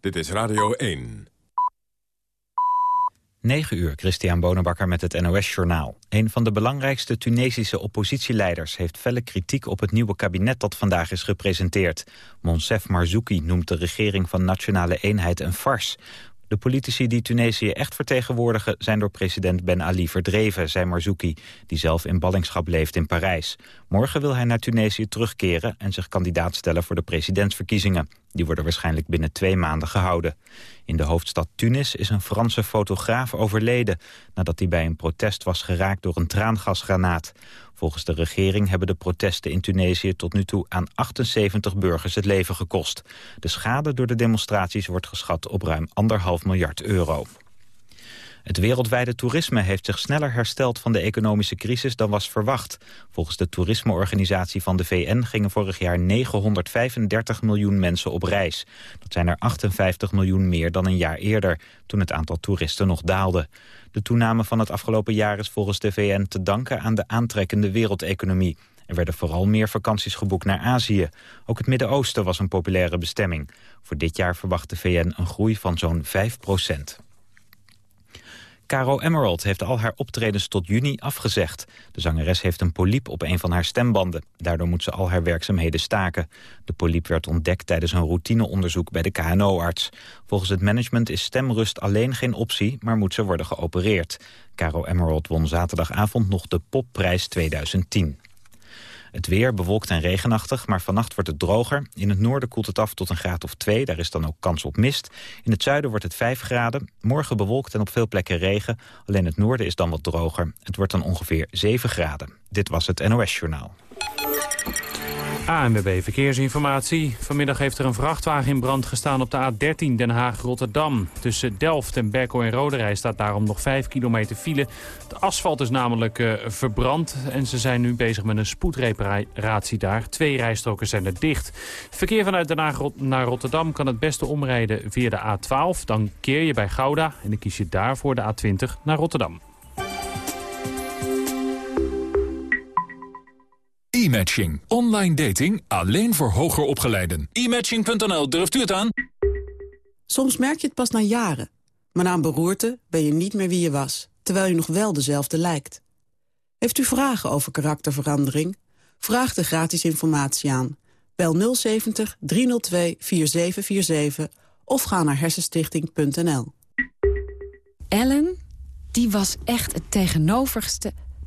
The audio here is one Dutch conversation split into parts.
Dit is Radio 1. 9 uur, Christian Bonenbakker met het NOS-journaal. Een van de belangrijkste Tunesische oppositieleiders... heeft felle kritiek op het nieuwe kabinet dat vandaag is gepresenteerd. Monsef Marzouki noemt de regering van Nationale Eenheid een farce. De politici die Tunesië echt vertegenwoordigen... zijn door president Ben Ali verdreven, zei Marzouki... die zelf in ballingschap leeft in Parijs. Morgen wil hij naar Tunesië terugkeren... en zich kandidaat stellen voor de presidentsverkiezingen. Die worden waarschijnlijk binnen twee maanden gehouden. In de hoofdstad Tunis is een Franse fotograaf overleden... nadat hij bij een protest was geraakt door een traangasgranaat. Volgens de regering hebben de protesten in Tunesië tot nu toe aan 78 burgers het leven gekost. De schade door de demonstraties wordt geschat op ruim anderhalf miljard euro. Het wereldwijde toerisme heeft zich sneller hersteld van de economische crisis dan was verwacht. Volgens de toerismeorganisatie van de VN gingen vorig jaar 935 miljoen mensen op reis. Dat zijn er 58 miljoen meer dan een jaar eerder, toen het aantal toeristen nog daalde. De toename van het afgelopen jaar is volgens de VN te danken aan de aantrekkende wereldeconomie. Er werden vooral meer vakanties geboekt naar Azië. Ook het Midden-Oosten was een populaire bestemming. Voor dit jaar verwacht de VN een groei van zo'n 5 procent. Caro Emerald heeft al haar optredens tot juni afgezegd. De zangeres heeft een poliep op een van haar stembanden. Daardoor moet ze al haar werkzaamheden staken. De poliep werd ontdekt tijdens een routineonderzoek bij de KNO-arts. Volgens het management is stemrust alleen geen optie, maar moet ze worden geopereerd. Caro Emerald won zaterdagavond nog de Popprijs 2010. Het weer bewolkt en regenachtig, maar vannacht wordt het droger. In het noorden koelt het af tot een graad of 2, daar is dan ook kans op mist. In het zuiden wordt het 5 graden. Morgen bewolkt en op veel plekken regen. Alleen het noorden is dan wat droger. Het wordt dan ongeveer 7 graden. Dit was het NOS Journaal. ANWB Verkeersinformatie. Vanmiddag heeft er een vrachtwagen in brand gestaan op de A13 Den Haag-Rotterdam. Tussen Delft en Berkel en Roderij staat daarom nog 5 kilometer file. Het asfalt is namelijk uh, verbrand en ze zijn nu bezig met een spoedreparatie daar. Twee rijstroken zijn er dicht. Verkeer vanuit Den Haag naar Rotterdam kan het beste omrijden via de A12. Dan keer je bij Gouda en dan kies je daarvoor de A20 naar Rotterdam. E-matching. Online dating alleen voor hoger opgeleiden. E-matching.nl, durft u het aan? Soms merk je het pas na jaren. Maar na een beroerte ben je niet meer wie je was, terwijl je nog wel dezelfde lijkt. Heeft u vragen over karakterverandering? Vraag de gratis informatie aan. Bel 070 302 4747 of ga naar hersenstichting.nl. Ellen, die was echt het tegenovergestelde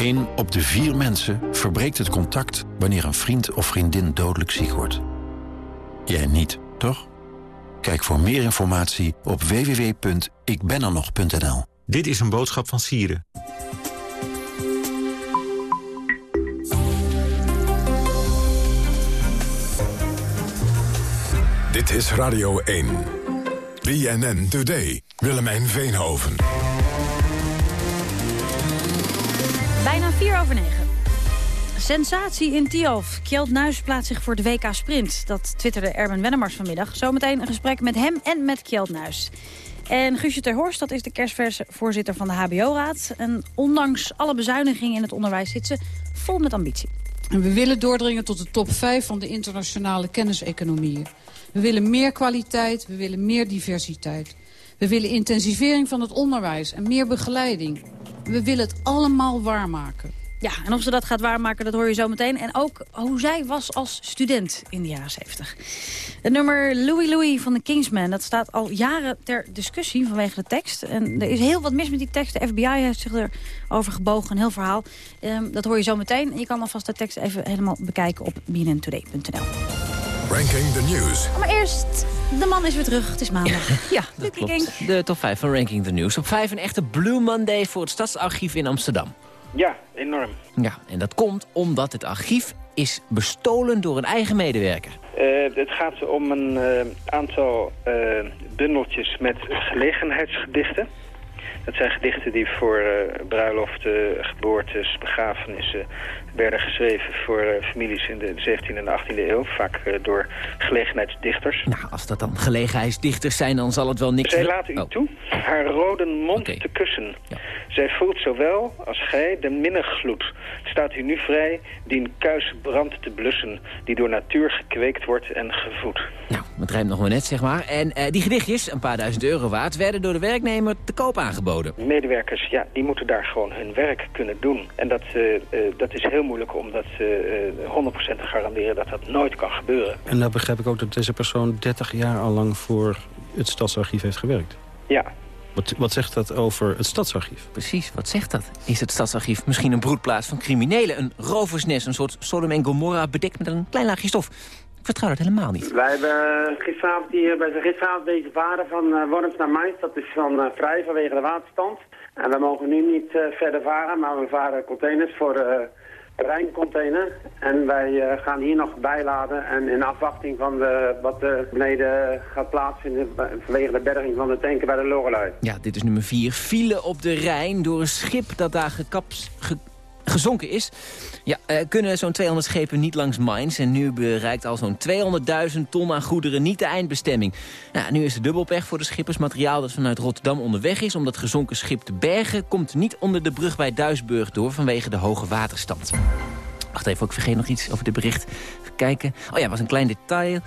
Eén op de vier mensen verbreekt het contact wanneer een vriend of vriendin dodelijk ziek wordt. Jij niet, toch? Kijk voor meer informatie op www.ikbenernog.nl. Dit is een boodschap van Sieren. Dit is Radio 1. BNN Today. Willemijn Veenhoven. 4 over 9. Sensatie in Tialf. Kjeld Nuis plaatst zich voor de WK Sprint. Dat twitterde Erben Wennemars vanmiddag. Zometeen een gesprek met hem en met Kjeld Nuis. En Guusje ter Horst, dat is de kerstvoorzitter van de HBO-raad. En ondanks alle bezuinigingen in het onderwijs zit ze vol met ambitie. We willen doordringen tot de top 5 van de internationale kenniseconomieën. We willen meer kwaliteit, we willen meer diversiteit. We willen intensivering van het onderwijs en meer begeleiding. We willen het allemaal waarmaken. Ja, en of ze dat gaat waarmaken, dat hoor je zo meteen. En ook hoe zij was als student in de jaren 70. Het nummer Louis Louis van de Kingsman, dat staat al jaren ter discussie vanwege de tekst. En er is heel wat mis met die tekst. De FBI heeft zich erover gebogen, een heel verhaal. Um, dat hoor je zo meteen. Je kan alvast de tekst even helemaal bekijken op bnntoday.nl. Ranking the News. Maar eerst, de man is weer terug. Het is maandag. ja, dat klopt. De top 5 van Ranking the News. Op 5 een echte Blue Monday voor het Stadsarchief in Amsterdam. Ja, enorm. Ja, en dat komt omdat het archief is bestolen door een eigen medewerker. het gaat om een aantal bundeltjes met gelegenheidsgedichten. Dat zijn gedichten die voor uh, bruiloften, geboortes, begrafenissen werden geschreven voor uh, families in de 17e en de 18e eeuw. Vaak uh, door gelegenheidsdichters. Nou, als dat dan gelegenheidsdichters zijn, dan zal het wel niks... Zij laten u oh. toe haar rode mond okay. te kussen. Ja. Zij voelt zowel als gij de minnegloed. Staat u nu vrij die kuis brand te blussen... die door natuur gekweekt wordt en gevoed. Nou, het rijmt nog maar net, zeg maar. En uh, die gedichtjes, een paar duizend euro waard... werden door de werknemer te koop aangeboden. Medewerkers, ja, die moeten daar gewoon hun werk kunnen doen. En dat, dat is heel moeilijk om dat 100% te garanderen dat dat nooit kan gebeuren. En nou begrijp ik ook dat deze persoon 30 jaar al lang voor het Stadsarchief heeft gewerkt. Ja, wat, wat, zegt dat over het Stadsarchief? Precies, wat zegt dat? Is het Stadsarchief misschien een broedplaats van criminelen? Een roversnest, een soort Sodom en Gomorra bedekt met een klein laagje stof? Ik vertrouw dat helemaal niet. Wij hebben gisteravond, hier, wij zijn gisteravond deze varen van uh, Worms naar Mainz. Dat is van uh, vrij vanwege de waterstand. En we mogen nu niet uh, verder varen, maar we varen containers voor Rijncontainer. En wij uh, gaan hier nog bijladen. En in afwachting van de, wat er beneden gaat plaatsvinden... vanwege de berging van de tanken bij de Lorelei. Ja, dit is nummer 4. File op de Rijn door een schip dat daar gekaps, ge gezonken is. Ja, uh, kunnen zo'n 200 schepen niet langs Mainz... en nu bereikt al zo'n 200.000 ton aan goederen niet de eindbestemming. Nou, nu is de dubbelpech voor de schippers. Materiaal dat vanuit Rotterdam onderweg is om dat gezonken schip te bergen... komt niet onder de brug bij Duisburg door vanwege de hoge waterstand. Wacht even, ik vergeet nog iets over dit bericht. Kijken. Oh ja, was een klein detail.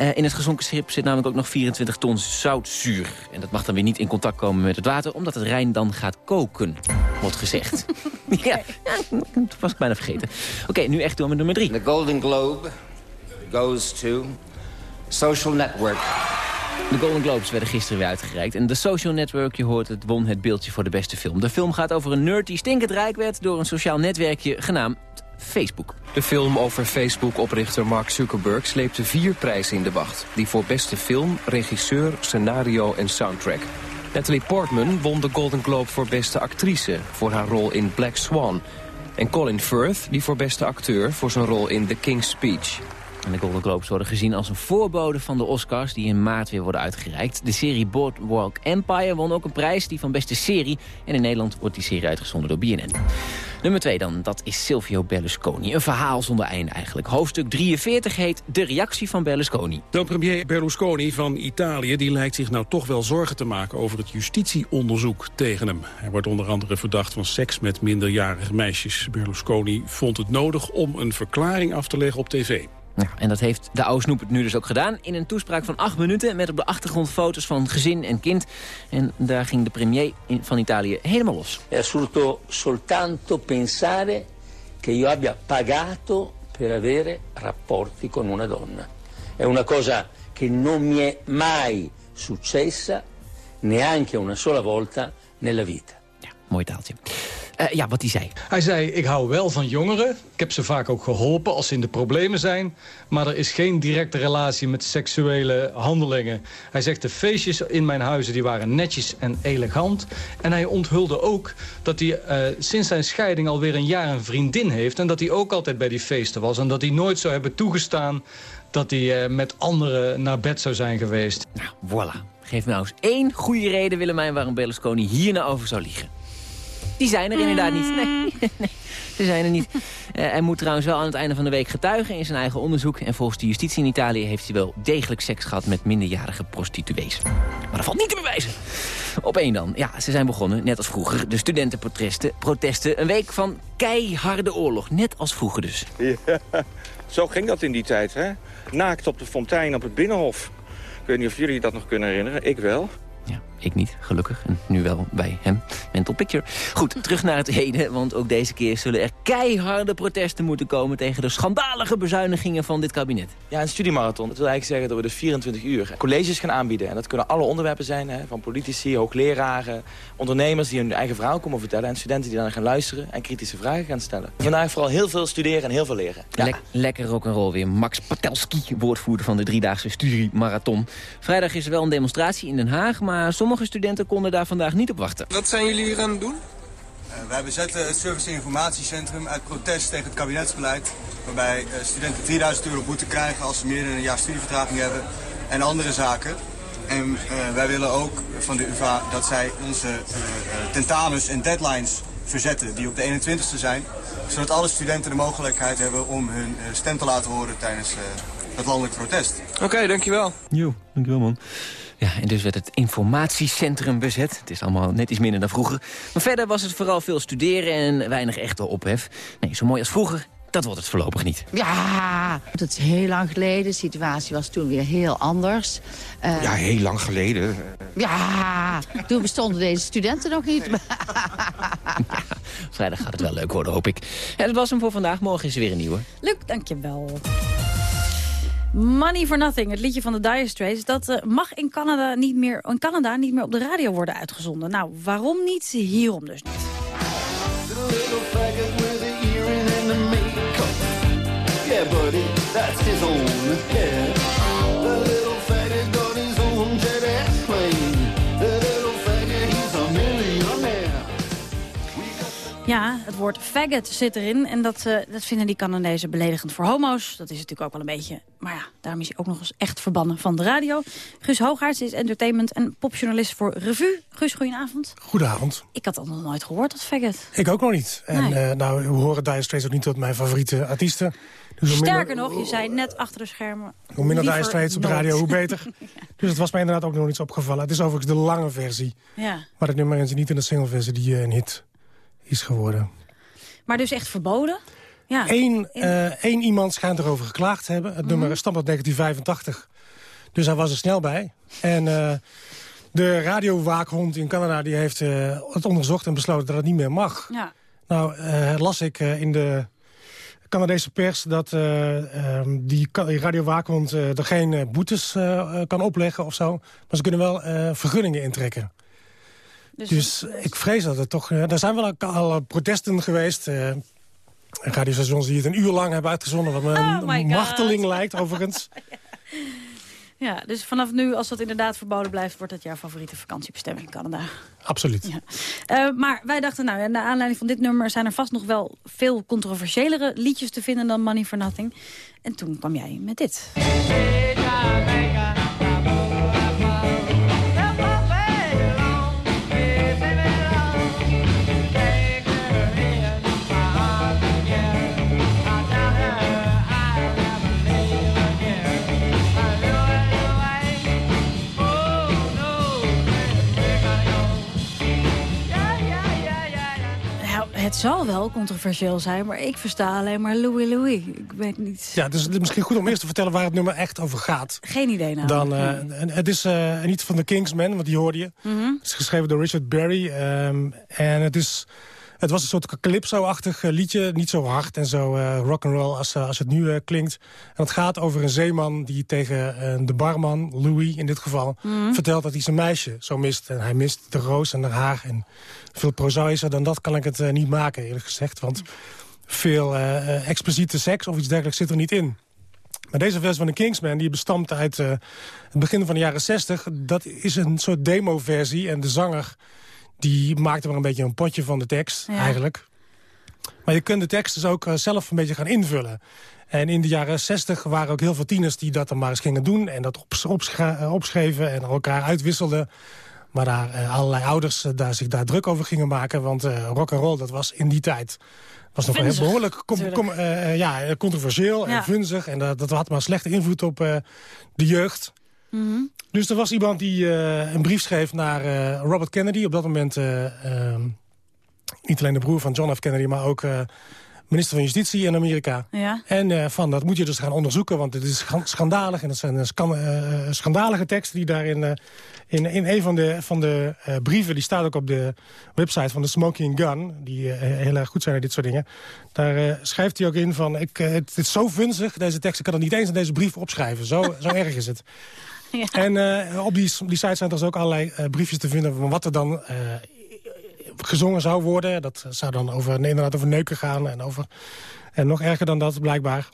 Uh, in het gezonken schip zit namelijk ook nog 24 ton zoutzuur. En dat mag dan weer niet in contact komen met het water... omdat het Rijn dan gaat koken, wordt gezegd. ja, ja, dat was ik bijna vergeten. Oké, okay, nu echt door met nummer 3. The Golden Globe goes to Social Network. De Golden Globes werden gisteren weer uitgereikt. En The Social Network, je hoort het, won het beeldje voor de beste film. De film gaat over een nerd die stinkend rijk werd... door een sociaal netwerkje genaamd Facebook. De film over Facebook-oprichter Mark Zuckerberg sleepte vier prijzen in de wacht. Die voor beste film, regisseur, scenario en soundtrack. Natalie Portman won de Golden Globe voor beste actrice... voor haar rol in Black Swan. En Colin Firth die voor beste acteur voor zijn rol in The King's Speech. En de Golden Globes worden gezien als een voorbode van de Oscars... die in maart weer worden uitgereikt. De serie Boardwalk Empire won ook een prijs, die van beste serie. En in Nederland wordt die serie uitgezonden door BNN. Nummer 2 dan, dat is Silvio Berlusconi. Een verhaal zonder einde eigenlijk. Hoofdstuk 43 heet De reactie van Berlusconi. De premier Berlusconi van Italië die lijkt zich nou toch wel zorgen te maken... over het justitieonderzoek tegen hem. Hij wordt onder andere verdacht van seks met minderjarige meisjes. Berlusconi vond het nodig om een verklaring af te leggen op tv. Ja, en dat heeft de oude snoep het nu dus ook gedaan. In een toespraak van acht minuten met op de achtergrond foto's van gezin en kind. En daar ging de premier van Italië helemaal los. È assurdo soltanto pensare che io abbia pagato per avere rapporti con una donna. È una cosa che non mi è mai successa, neanche una sola volta nella vita. Ja, mooi taaltje. Uh, ja, wat hij zei. Hij zei, ik hou wel van jongeren. Ik heb ze vaak ook geholpen als ze in de problemen zijn. Maar er is geen directe relatie met seksuele handelingen. Hij zegt, de feestjes in mijn huizen die waren netjes en elegant. En hij onthulde ook dat hij uh, sinds zijn scheiding alweer een jaar een vriendin heeft. En dat hij ook altijd bij die feesten was. En dat hij nooit zou hebben toegestaan dat hij uh, met anderen naar bed zou zijn geweest. Nou, voilà. Geef me nou eens één goede reden, Willemijn, waarom Berlusconi hier nou over zou liegen. Die zijn er inderdaad niet. Nee, nee ze zijn er niet. Uh, hij moet trouwens wel aan het einde van de week getuigen in zijn eigen onderzoek. En volgens de justitie in Italië heeft hij wel degelijk seks gehad met minderjarige prostituees. Maar dat valt niet te bewijzen. Op één dan. Ja, ze zijn begonnen, net als vroeger. De studentenprotesten. Protesten. Een week van keiharde oorlog. Net als vroeger dus. Ja, zo ging dat in die tijd, hè? Naakt op de fontein op het Binnenhof. Ik weet niet of jullie dat nog kunnen herinneren. Ik wel. Ja, ik niet, gelukkig. En nu wel bij hem. Mental picture. Goed, terug naar het heden. Want ook deze keer zullen er keiharde protesten moeten komen... tegen de schandalige bezuinigingen van dit kabinet. Ja, een studiemarathon. Dat wil eigenlijk zeggen dat we dus 24 uur colleges gaan aanbieden. En dat kunnen alle onderwerpen zijn. Hè, van politici, hoogleraren, ondernemers die hun eigen verhaal komen vertellen. En studenten die dan gaan luisteren en kritische vragen gaan stellen. Vandaag vooral heel veel studeren en heel veel leren. Ja. Le lekker rock'n'roll weer. Max Patelski, woordvoerder van de driedaagse studiemarathon. Vrijdag is er wel een demonstratie in Den Haag... maar sommige studenten konden daar vandaag niet op wachten. Wat zijn jullie hier aan het doen? wij bezetten het Service- en Informatiecentrum uit protest tegen het kabinetsbeleid. Waarbij uh, studenten 3000 euro boete krijgen als ze meer dan een jaar studievertraging hebben. En andere zaken. En uh, wij willen ook van de UvA dat zij onze uh, tentamens en deadlines verzetten die op de 21ste zijn. Zodat alle studenten de mogelijkheid hebben om hun stem te laten horen tijdens het landelijk protest. Oké, dankjewel. Jo, dankjewel man. Ja, en dus werd het informatiecentrum bezet. Het is allemaal net iets minder dan vroeger. Maar verder was het vooral veel studeren en weinig echte ophef. Nee, zo mooi als vroeger, dat wordt het voorlopig niet. Ja, dat is heel lang geleden. De situatie was toen weer heel anders. Uh, ja, heel lang geleden. Ja, toen bestonden deze studenten nog niet. ja, vrijdag gaat het wel leuk worden, hoop ik. Ja, dat was hem voor vandaag. Morgen is er weer een nieuwe. Luc, dankjewel. Money for Nothing, het liedje van de Dire Straits... dat uh, mag in Canada, niet meer, in Canada niet meer op de radio worden uitgezonden. Nou, waarom niet? Hierom dus niet. The Ja, het woord faggot zit erin. En dat, uh, dat vinden die Canadezen beledigend voor homo's. Dat is natuurlijk ook wel een beetje... Maar ja, daarom is hij ook nog eens echt verbannen van de radio. Guus Hoogaerts is entertainment- en popjournalist voor Revue. Guus, goedenavond. Goedenavond. Ik had dat nog nooit gehoord, dat faggot. Ik ook nog niet. En Nee. uh, nou, we horen Dire Straits ook niet tot mijn favoriete artiesten. Dus Sterker minder- nog, je zei net achter de schermen... Hoe minder Dire Straits op de radio, hoe beter. Dus het was mij inderdaad ook nog iets opgevallen. Het is overigens de lange versie. Ja. Maar het nummer is niet in de singleversie die eh, een hit is geworden. Maar dus echt verboden? Ja. Eén, eh, één iemand schijnt erover geklaagd te hebben. Het nummer stamt uit 1985. Dus hij was er snel bij. En eh, de radiowaakhond in Canada die heeft eh, het onderzocht en besloten dat het niet meer mag. Ja. Nou, las ik in de Canadese pers dat eh, ehm, die, radiowaakhond er geen boetes kan opleggen of zo. Maar ze kunnen wel vergunningen intrekken. Dus, ik vrees dat het toch... eh, er zijn wel al, al protesten geweest. eh radiostations die het een uur lang hebben uitgezonden. Wat me Oh een God. marteling lijkt, overigens. Ja, dus vanaf nu, als dat inderdaad verboden blijft... wordt het jouw favoriete vakantiebestemming in Canada. Absoluut. Ja. Eh, maar wij dachten, nou, ja, naar aanleiding van dit nummer... zijn er vast nog wel veel controversiëlere liedjes te vinden dan Money for Nothing. En toen kwam jij met dit. Het zal wel controversieel zijn, maar ik versta alleen maar Louis Louis. Ik weet niet. Ja, dus het is misschien goed om eerst te vertellen waar het nummer echt over gaat. Geen idee nou. Dan, eh, en het is eh, niet van de Kingsmen, want die hoorde je. Mhm. Het is geschreven door Richard Berry. ehm, en het, is, het was een soort calypso-achtig eh, liedje. Niet zo hard en zo eh rock and roll als, eh, als het nu klinkt. En het gaat over een zeeman die tegen de barman, Louis in dit geval... Mhm. vertelt dat hij zijn meisje zo mist. En hij mist de roos en haar haar. En veel prozaïser dan dat kan ik het niet maken, eerlijk gezegd. Want veel expliciete seks of iets dergelijks zit er niet in. Maar deze versie van de Kingsman, die bestamt uit het begin van de jaren 60... dat is een soort demo-versie. En de zanger die maakte maar een beetje een potje van de tekst, Ja. eigenlijk. Maar je kunt de tekst dus ook eh, zelf een beetje gaan invullen. En in de jaren 60 waren ook heel veel tieners die dat dan maar eens gingen doen... en dat eh, opschreven en elkaar uitwisselden. Maar daar eh, allerlei ouders daar, zich daar druk over gingen maken. Want eh rock and roll dat was in die tijd was nog wel heel behoorlijk com- com- natuurlijk. eh, eh, ja, controversieel Ja. en vunzig. En dat, dat had maar slechte invloed op de jeugd. Mhm. Dus er was iemand die eh, een brief schreef naar eh, Robert Kennedy. Op dat moment eh, ehm, niet alleen de broer van John F. Kennedy... maar ook minister van Justitie in Amerika. Ja. En van dat moet je dus gaan onderzoeken, want het is scha- schandalig. En dat zijn scan- schandalige teksten die daarin... in, in een van de, van de brieven, die staat ook op de website van de Smoking Gun... die heel erg goed zijn in dit soort dingen. Daar schrijft hij ook in van, ik, het is zo vunzig, deze tekst... ik kan het niet eens in deze brief opschrijven. Zo, zo erg is het. En eh, op die, die site zijn er dus ook allerlei eh, briefjes te vinden... van wat er dan eh, gezongen zou worden. Dat zou dan over, inderdaad over neuken gaan en over... En nog erger dan dat, blijkbaar.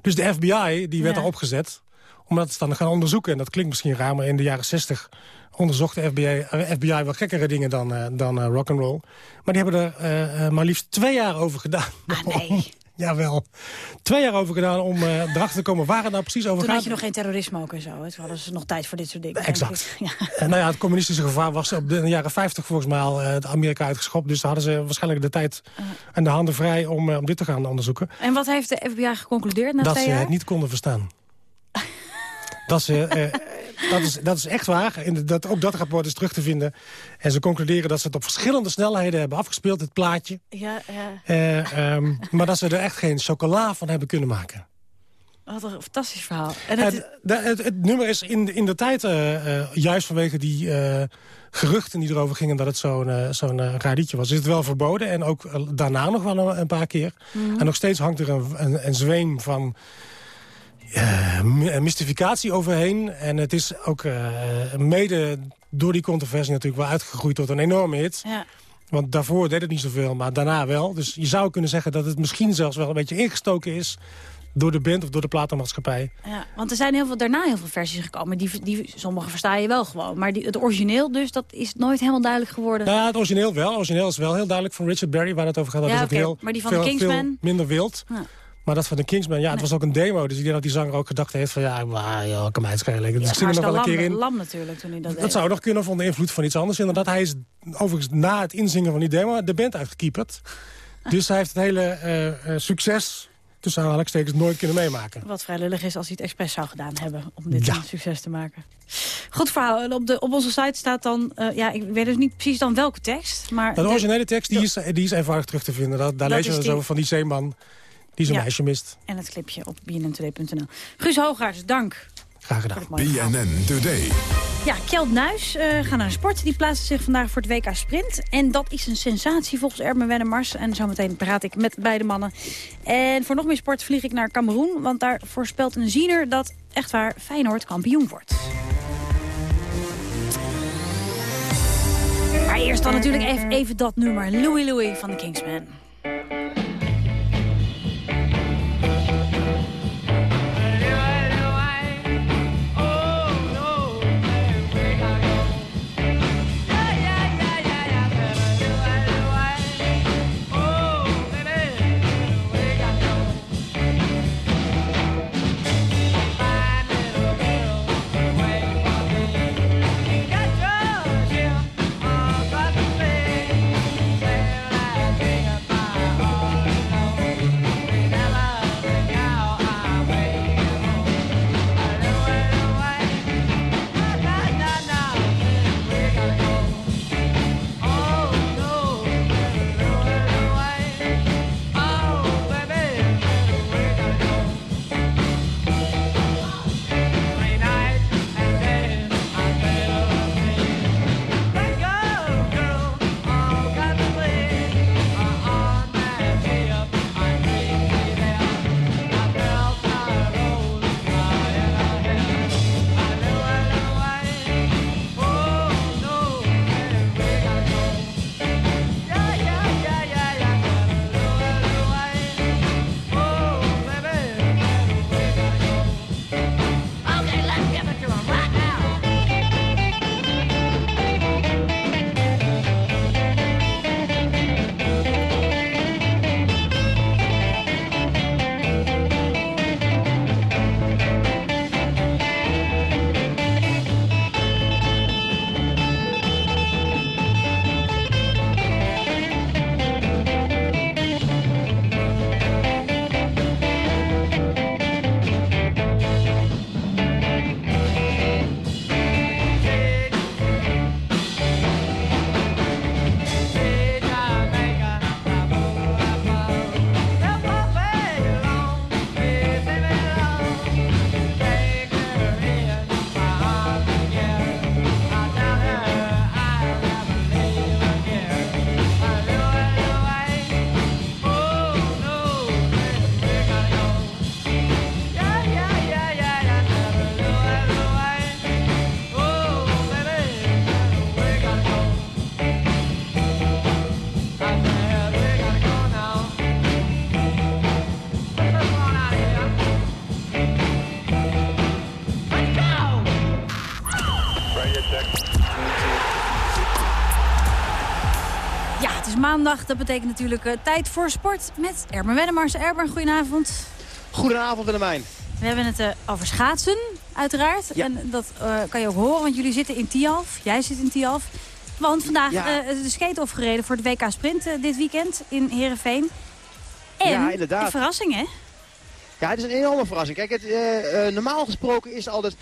Dus de FBI die werd Ja. er opgezet om dat dan gaan onderzoeken. En dat klinkt misschien raar, maar in de jaren 60 onderzocht de FBI, FBI wel gekkere dingen dan, uh, dan uh, rock'n'roll. Maar die hebben er maar liefst twee jaar over gedaan. Ah, nee. Jawel. Twee jaar over gedaan om uh, erachter te komen waar het nou precies over Toen gaat. had je nog geen terrorisme ook en zo. Hadden ze nog tijd voor dit soort dingen. Exact. Ja. En nou ja, het communistische gevaar was op de, jaren 50 volgens mij al uh, Amerika uitgeschopt. Dus daar hadden ze waarschijnlijk de tijd en de handen vrij om, om dit te gaan onderzoeken. En wat heeft de FBI geconcludeerd na Dat twee ze jaar? het niet konden verstaan. dat ze dat, is, dat is echt waar. In dat, ook dat rapport is terug te vinden. En ze concluderen dat ze het op verschillende snelheden hebben afgespeeld, het plaatje. Ja, ja. Uh, um, maar dat ze er echt geen chocola van hebben kunnen maken. Wat een fantastisch verhaal. En het, het, de, het, het nummer is in, in de tijd, uh, uh, juist vanwege die uh, geruchten die erover gingen... dat het zo'n zo'n radietje was, is het wel verboden. En ook daarna nog wel een, een paar keer. Mm -hmm. En nog steeds hangt er een, een, een zweem van uh, mystificatie overheen. En het is ook uh, mede door die controversie natuurlijk wel uitgegroeid tot een enorme hit. Ja. Want daarvoor deed het niet zoveel, maar daarna wel. Dus je zou kunnen zeggen dat het misschien zelfs wel een beetje ingestoken is door de band of door de platenmaatschappij. Ja, want er zijn heel veel, daarna heel veel versies gekomen. Die, die, sommige versta je wel gewoon. Maar die, het origineel dus, dat is nooit helemaal duidelijk geworden. Nou, het origineel wel. Het origineel is wel heel duidelijk van Richard Berry, waar het over gaat. Dat ja, is okay. ook heel, maar die van veel, de Kingsman? minder wild. Ja. Maar dat van de Kingsman, ja, het was ook een demo. Dus ik denk dat die zanger ook gedacht heeft van... ja, maar, joh, kan mij het schelen. Ja, Dus ik zit er nog wel een keer in. lam natuurlijk toen hij dat Dat deed. zou nog kunnen van de invloed van iets anders. Inderdaad, hij is overigens na het inzingen van die demo de band uitgekieperd. Dus hij heeft het hele uh, succes tussen aanhalingstekens nooit kunnen meemaken. Wat vrij lullig is als hij het expres zou gedaan hebben... om dit ja. een succes te maken. Goed verhaal. En op, de, op onze site staat dan... Uh, ja, ik weet dus niet precies dan welke tekst. Maar de originele tekst die is, die is eenvoudig terug te vinden. Dat, daar dat lees je dus over van die zeeman die zijn ja. meisje mist. En het clipje op bnn2.nl. Guus Hoogaars, dank. Graag gedaan. BNN Today. Ja, Kjeld Nuis uh, gaat naar de sport. Die plaatste zich vandaag voor het WK Sprint. En dat is een sensatie volgens Erben Wennemars. En zometeen praat ik met beide mannen. En voor nog meer sport vlieg ik naar Cameroen. Want daar voorspelt een ziener dat echt waar Feyenoord kampioen wordt. Maar eerst dan natuurlijk even, even dat nummer. Louis Louis van de Kingsman. Dat betekent natuurlijk eh, tijd voor sport met Erben Wennemars. Erben, goedenavond. Goedenavond Willemijn. We hebben het eh, over schaatsen, uiteraard. En dat eh, kan je ook horen, want jullie zitten in Tialf. Jij zit in Tialf. Want vandaag Ja. is de skate-off gereden voor het WK Sprint dit weekend in Heerenveen. En Ja, inderdaad. een verrassing, hè? Ja, het is een enorme verrassing. Kijk, het, eh, eh, normaal gesproken is altijd...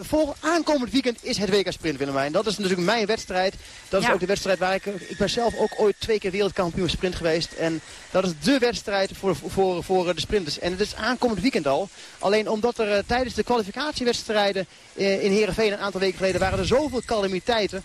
Voor aankomend weekend is het WK Sprint, Willemijn. Dat is natuurlijk mijn wedstrijd. Dat is Ja. ook de wedstrijd waar ik... Ik ben zelf ook ooit twee keer wereldkampioen sprint geweest. En dat is de wedstrijd voor, voor, voor de sprinters. En het is aankomend weekend al. Alleen omdat er eh, tijdens de kwalificatiewedstrijden eh, in Heerenveen een aantal weken geleden... waren er zoveel calamiteiten.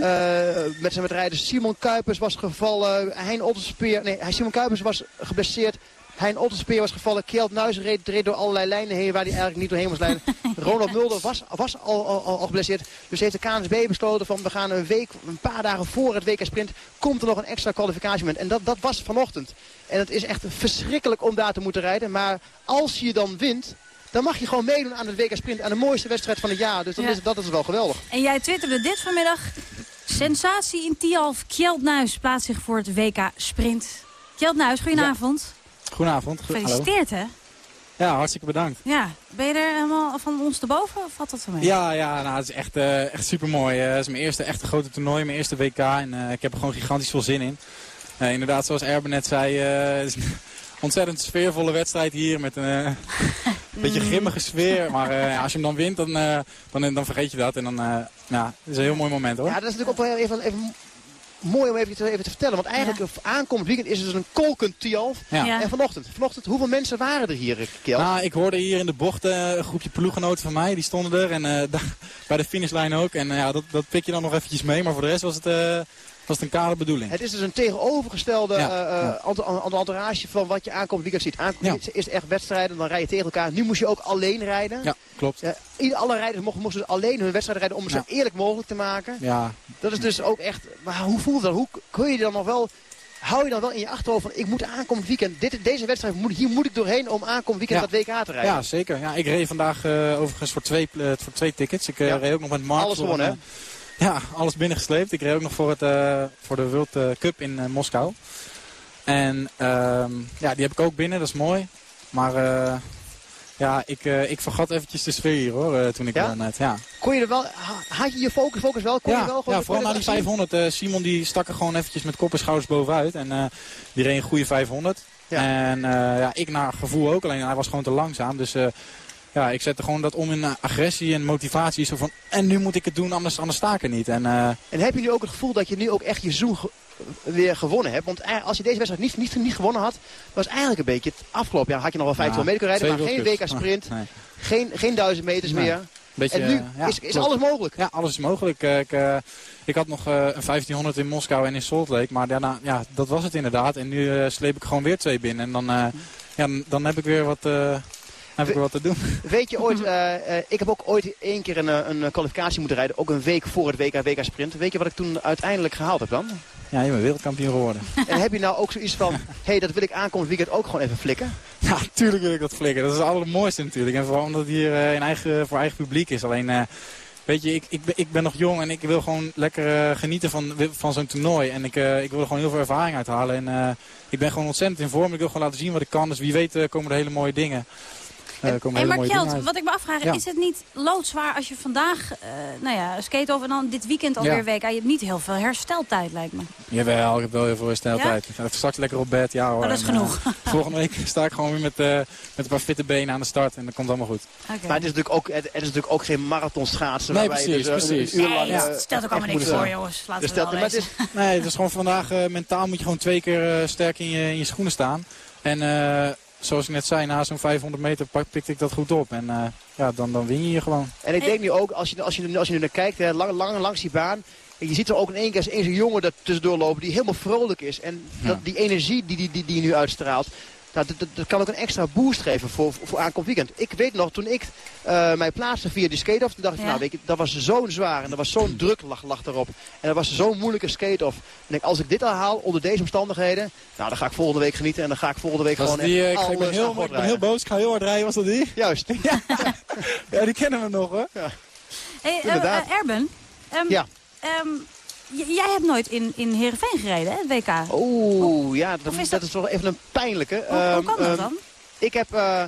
Eh, met zijn Simon Kuipers was gevallen. Hein Otterspeer... Nee, Simon Kuipers was geblesseerd. Hein Otterspeer was gevallen. Kjeld Nuis reed, reed door allerlei lijnen heen waar hij eigenlijk niet doorheen moest leiden. Ronald Mulder was, was al, al, al, geblesseerd. Dus heeft de KNSB besloten van we gaan een week, een paar dagen voor het WK Sprint... komt er nog een extra kwalificatiemoment. En dat, dat was vanochtend. En het is echt verschrikkelijk om daar te moeten rijden. Maar als je dan wint... Dan mag je gewoon meedoen aan het WK Sprint. Aan de mooiste wedstrijd van het jaar. Dus dan Ja. is, dat is wel geweldig. En jij twitterde dit vanmiddag. Sensatie in Tialf. Kjeld Nuis plaatst zich voor het WK Sprint. Kjeld Nuis, goedenavond. Goedenavond. Goed- hallo. Gefeliciteerd, hè? Ja, hartstikke bedankt. Ja, ben je er helemaal van ons te boven of valt dat van mee? Ja, ja nou, het is echt, eh, echt super mooi. het is mijn eerste echte grote toernooi, mijn eerste WK. En eh, ik heb er gewoon gigantisch veel zin in. Eh, inderdaad, zoals Erben net zei, eh, het is een ontzettend sfeervolle wedstrijd hier. Met een eh, beetje grimmige sfeer. Maar eh, ja, als je hem dan wint, dan, eh, dan, dan vergeet je dat. En dan, eh, ja, het is een heel mooi moment hoor. Ja, dat is natuurlijk ook wel even, even mooi om even te, even te vertellen. Want eigenlijk aankomend weekend is het dus een kolkend Tialf. Ja. Ja. En vanochtend, vanochtend, hoeveel mensen waren er hier, Kjell? Nou, ik hoorde hier in de bocht eh, een groepje ploeggenoten van mij, die stonden er. En eh, bij de finishlijn ook. En eh, ja, dat, dat pik je dan nog eventjes mee. Maar voor de rest was het, eh, was het een kale bedoeling. Het is dus een tegenovergestelde Ja, eh, eh, entourage van wat je aankomend weekend ziet. Aankomend is echt wedstrijden, dan rij je tegen elkaar. Nu moest je ook alleen rijden. Ja, klopt. Ieder- alle rijders mochten, dus alleen hun wedstrijd rijden om het zo eerlijk mogelijk te maken. Ja, Dat is dus ook echt... Maar hoe voelt dat? Hoe kun je dan nog wel... Hou je dan wel in je achterhoofd van ik moet aankomend weekend... Dit, deze wedstrijd, moet, hier moet ik doorheen om aankomend weekend Ja. dat WK te rijden. Ja, zeker. Ja, ik reed vandaag eh, overigens voor twee, eh, voor twee tickets. Ik eh, Ja. reed ook nog met Mark. Alles gewonnen, eh, Ja, alles binnengesleept. Ik reed ook nog voor, het, eh, voor de World eh, Cup in eh, Moskou. En ehm, ja, die heb ik ook binnen, dat is mooi. Maar ja, ik, ik vergat eventjes de sfeer hier hoor, toen ik Ja? net. Ja, Kon je er wel... ha- Had je je focus, focus wel? Kon ja, je wel gewoon... ja vooral na die 500. eh, Simon die stak er gewoon eventjes met kop en schouders bovenuit. En die reed een goede 500. En eh, ja, ik naar gevoel ook, alleen hij was gewoon te langzaam. Dus eh, ja, ik zette gewoon dat om in eh, agressie en motivatie. Zo van, en nu moet ik het doen, anders, anders sta ik er niet. En, eh, En heb je nu ook het gevoel dat je nu ook echt je zoen weer gewonnen hebt? Want ei- als je deze wedstrijd niet, niet, niet gewonnen had, was eigenlijk een beetje het afgelopen jaar. Had je nog wel 15 Ja, meter kunnen rijden, maar geen. WK-sprint, Nee. geen, geen 1000 meters Nee. meer. Beetje, en nu eh, ja, is, is alles mogelijk. Ja, alles is mogelijk. Eh, Ik, eh, ik had nog eh, een 1500 in Moskou en in Salt Lake. Maar daarna, ja, dat was het inderdaad. En nu eh, sleep ik gewoon weer twee binnen. En dan, eh, ja, dan heb ik weer wat, eh, heb ik weer wat te doen. Weet je ooit, eh, eh, ik heb ook ooit één keer een, eh, een kwalificatie moeten rijden, ook een week voor het WK, WK Sprint. Weet je wat ik toen uiteindelijk gehaald heb dan? Ja, je bent wereldkampioen geworden. En heb je nou ook zoiets van, hé, hey, dat wil ik aankomend weekend ook gewoon even flikken? Ja, tuurlijk wil ik dat flikken. Dat is het allermooiste natuurlijk. En vooral omdat het hier in eigen, voor eigen publiek is. Alleen, weet je, ik, ik, ben, ik ben nog jong en ik wil gewoon lekker genieten van, van zo'n toernooi. En ik, ik wil er gewoon heel veel ervaring uithalen. En ik ben gewoon ontzettend in vorm. Ik wil gewoon laten zien wat ik kan. Dus wie weet komen er hele mooie dingen. Komen En hele maar mooie Kjeld, wat ik me afvraag, Ja. is het niet loodzwaar als je vandaag, eh nou ja, skate over en dan dit weekend alweer Ja. WK. Je hebt niet heel veel hersteltijd, lijkt me. Jawel, ik heb wel heel veel hersteltijd. Ik ga even straks lekker op bed. Ja, hoor. Oh, dat is En, eh, genoeg. volgende week sta ik gewoon weer met, eh, met een paar fitte benen aan de start. En dat komt allemaal goed. Maar het is natuurlijk ook, het, het is natuurlijk ook geen marathon schaatsen. Nee, waarbij je precies, dus, eh, precies. Een uur lang, Nee, het stelt ook allemaal niks voor, jongens. Laten dus we wel het is, Nee, het is gewoon vandaag mentaal moet je gewoon twee keer eh, sterk in je, in je schoenen staan. En eh, zoals ik net zei, na zo'n 500 meter pikte ik dat goed op. En eh, ja, dan, dan win je hier gewoon. En ik denk nu ook, als je, als je, als je nu naar kijkt, hè, lang, lang langs die baan. en Je ziet er ook in één keer eens een jongen er tussendoor lopen die helemaal vrolijk is. En dat, die energie die, die, die, die nu uitstraalt, nou, dat, dat, dat kan ook een extra boost geven voor, voor aankomend weekend. Ik weet nog, toen ik eh, mij plaatste via die skate-off, toen dacht ik, Ja. nou weet je, dat was zo'n zwaar en er was zo'n druk lag, lag erop. En dat was zo'n moeilijke skate-off. En denk, als ik dit al haal onder deze omstandigheden, nou dan ga ik volgende week genieten en dan ga ik volgende week Was gewoon die, eh, echt ik, ik ben heel, ik ben heel boos, ik ga heel hard rijden, was dat die? Juist. Ja, die kennen we nog hoor. Hey, eh, Inderdaad. Erben, Ehm, Ja. ehm, jij hebt nooit in, in Heerenveen gereden, hè, het WK? Oeh, ja, dat, is dat is toch even een pijnlijke. Hoe- hoe Ehm, kan dat ehm, dan? Ik heb eh,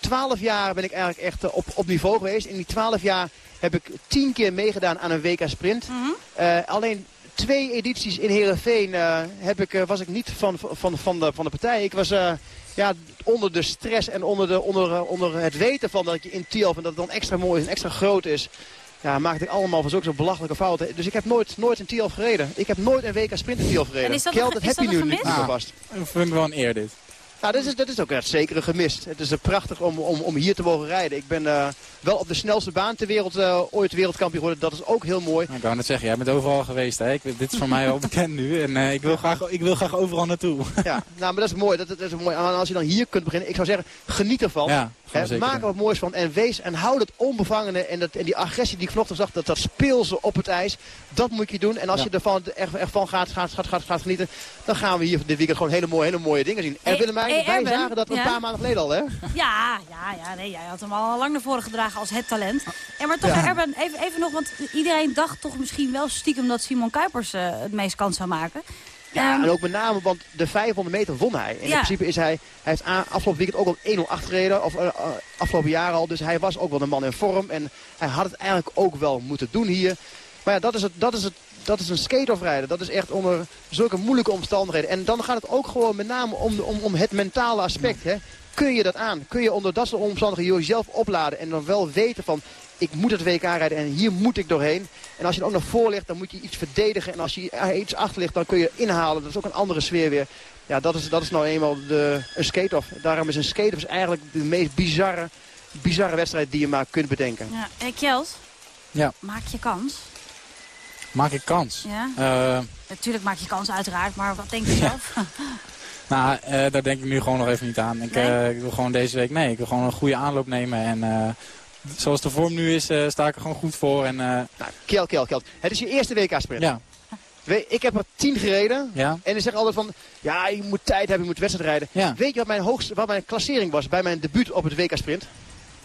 twaalf jaar ben ik eigenlijk echt eh, op, op niveau geweest. In die twaalf jaar heb ik tien keer meegedaan aan een WK Sprint. Mhm. Eh, alleen twee edities in Heerenveen heb ik, was ik niet van, van, van, de, van de partij. Ik was ja, onder de stress en onder, de, onder, onder het weten van dat je in Tielf en dat het dan extra mooi is en extra groot is. Ja, maakte ik allemaal van zulke belachelijke fouten. Dus ik heb nooit, nooit in Tielf gereden. Ik heb nooit een WK Sprint in gereden. En is dat Kjeld, een- dat is heb je nu een niet meer vast. Dat vind ik wel een eer dit. Nou, dat is, dat is ook echt zeker een gemist. Het is prachtig om, om, om hier te mogen rijden. Ik ben eh, wel op de snelste baan ter wereld eh, ooit wereldkampioen geworden. Dat is ook heel mooi. Ik wou net zeggen, jij bent overal geweest. Hè? Ik, dit is voor mij al bekend nu. En eh, ik, wil graag, ik wil graag overal naartoe. Ja, nou, maar dat is mooi. Dat, dat is mooi. En als je dan hier kunt beginnen, ik zou zeggen, geniet ervan. Ja, zeker maak er wat moois van en wees en hou het onbevangene en, dat, en die agressie die ik vanochtend zag, dat, dat speelse op het ijs, dat moet je doen. En als Ja. je ervan, er, ervan gaat, gaat, gaat, gaat, gaat genieten, dan gaan we hier dit weekend gewoon hele mooie, hele mooie dingen zien. En Hey, Willemijn, hey, wij zagen dat een ja? paar maanden geleden al, hè? Ja, ja, ja, nee, jij had hem al lang naar voren gedragen als het talent. En maar toch, Ja. Erben, even, even nog, want iedereen dacht toch misschien wel stiekem dat Simon Kuipers eh, het meest kans zou maken. Ja, en ook met name, want de 500 meter won hij. In Ja. principe is hij, hij heeft afgelopen weekend ook al 1-0 gereden, of eh, eh, afgelopen jaren al. Dus hij was ook wel een man in vorm en hij had het eigenlijk ook wel moeten doen hier. Maar ja, dat is, het, dat is, het, dat is een skate-off rijden. Dat is echt onder zulke moeilijke omstandigheden. En dan gaat het ook gewoon met name om, de- om, om het mentale aspect. Hè. Kun je dat aan? Kun je onder dat soort omstandigheden jezelf opladen en dan wel weten van... Ik moet het WK rijden en hier moet ik doorheen. En als je er ook nog voor ligt, dan moet je iets verdedigen. En als je iets achter ligt, dan kun je inhalen. Dat is ook een andere sfeer weer. Ja, dat is, dat is nou eenmaal de, een skate-off. Daarom is een skate-off is eigenlijk de meest bizarre, bizarre wedstrijd die je maar kunt bedenken. ja. Hey, Kjeld, Ja, maak je kans? maak ik kans. Ja? Eh, Natuurlijk maak je kans uiteraard, maar wat denk je zelf? nou, eh, daar denk ik nu gewoon nog even niet aan. Ik, Nee? eh, ik wil gewoon deze week, nee, ik wil gewoon een goede aanloop nemen. En eh, zoals de vorm nu is, eh, sta ik er gewoon goed voor. En, eh, Nou, Kjeld, Kjeld, Kjeld. Het is je eerste WK-sprint. ja, Ik heb er tien gereden. ja. En ze zeggen altijd van, ja, je moet tijd hebben, je moet wedstrijd rijden. Ja. Weet je wat mijn, hoogste, wat mijn klassering was bij mijn debuut op het WK-sprint?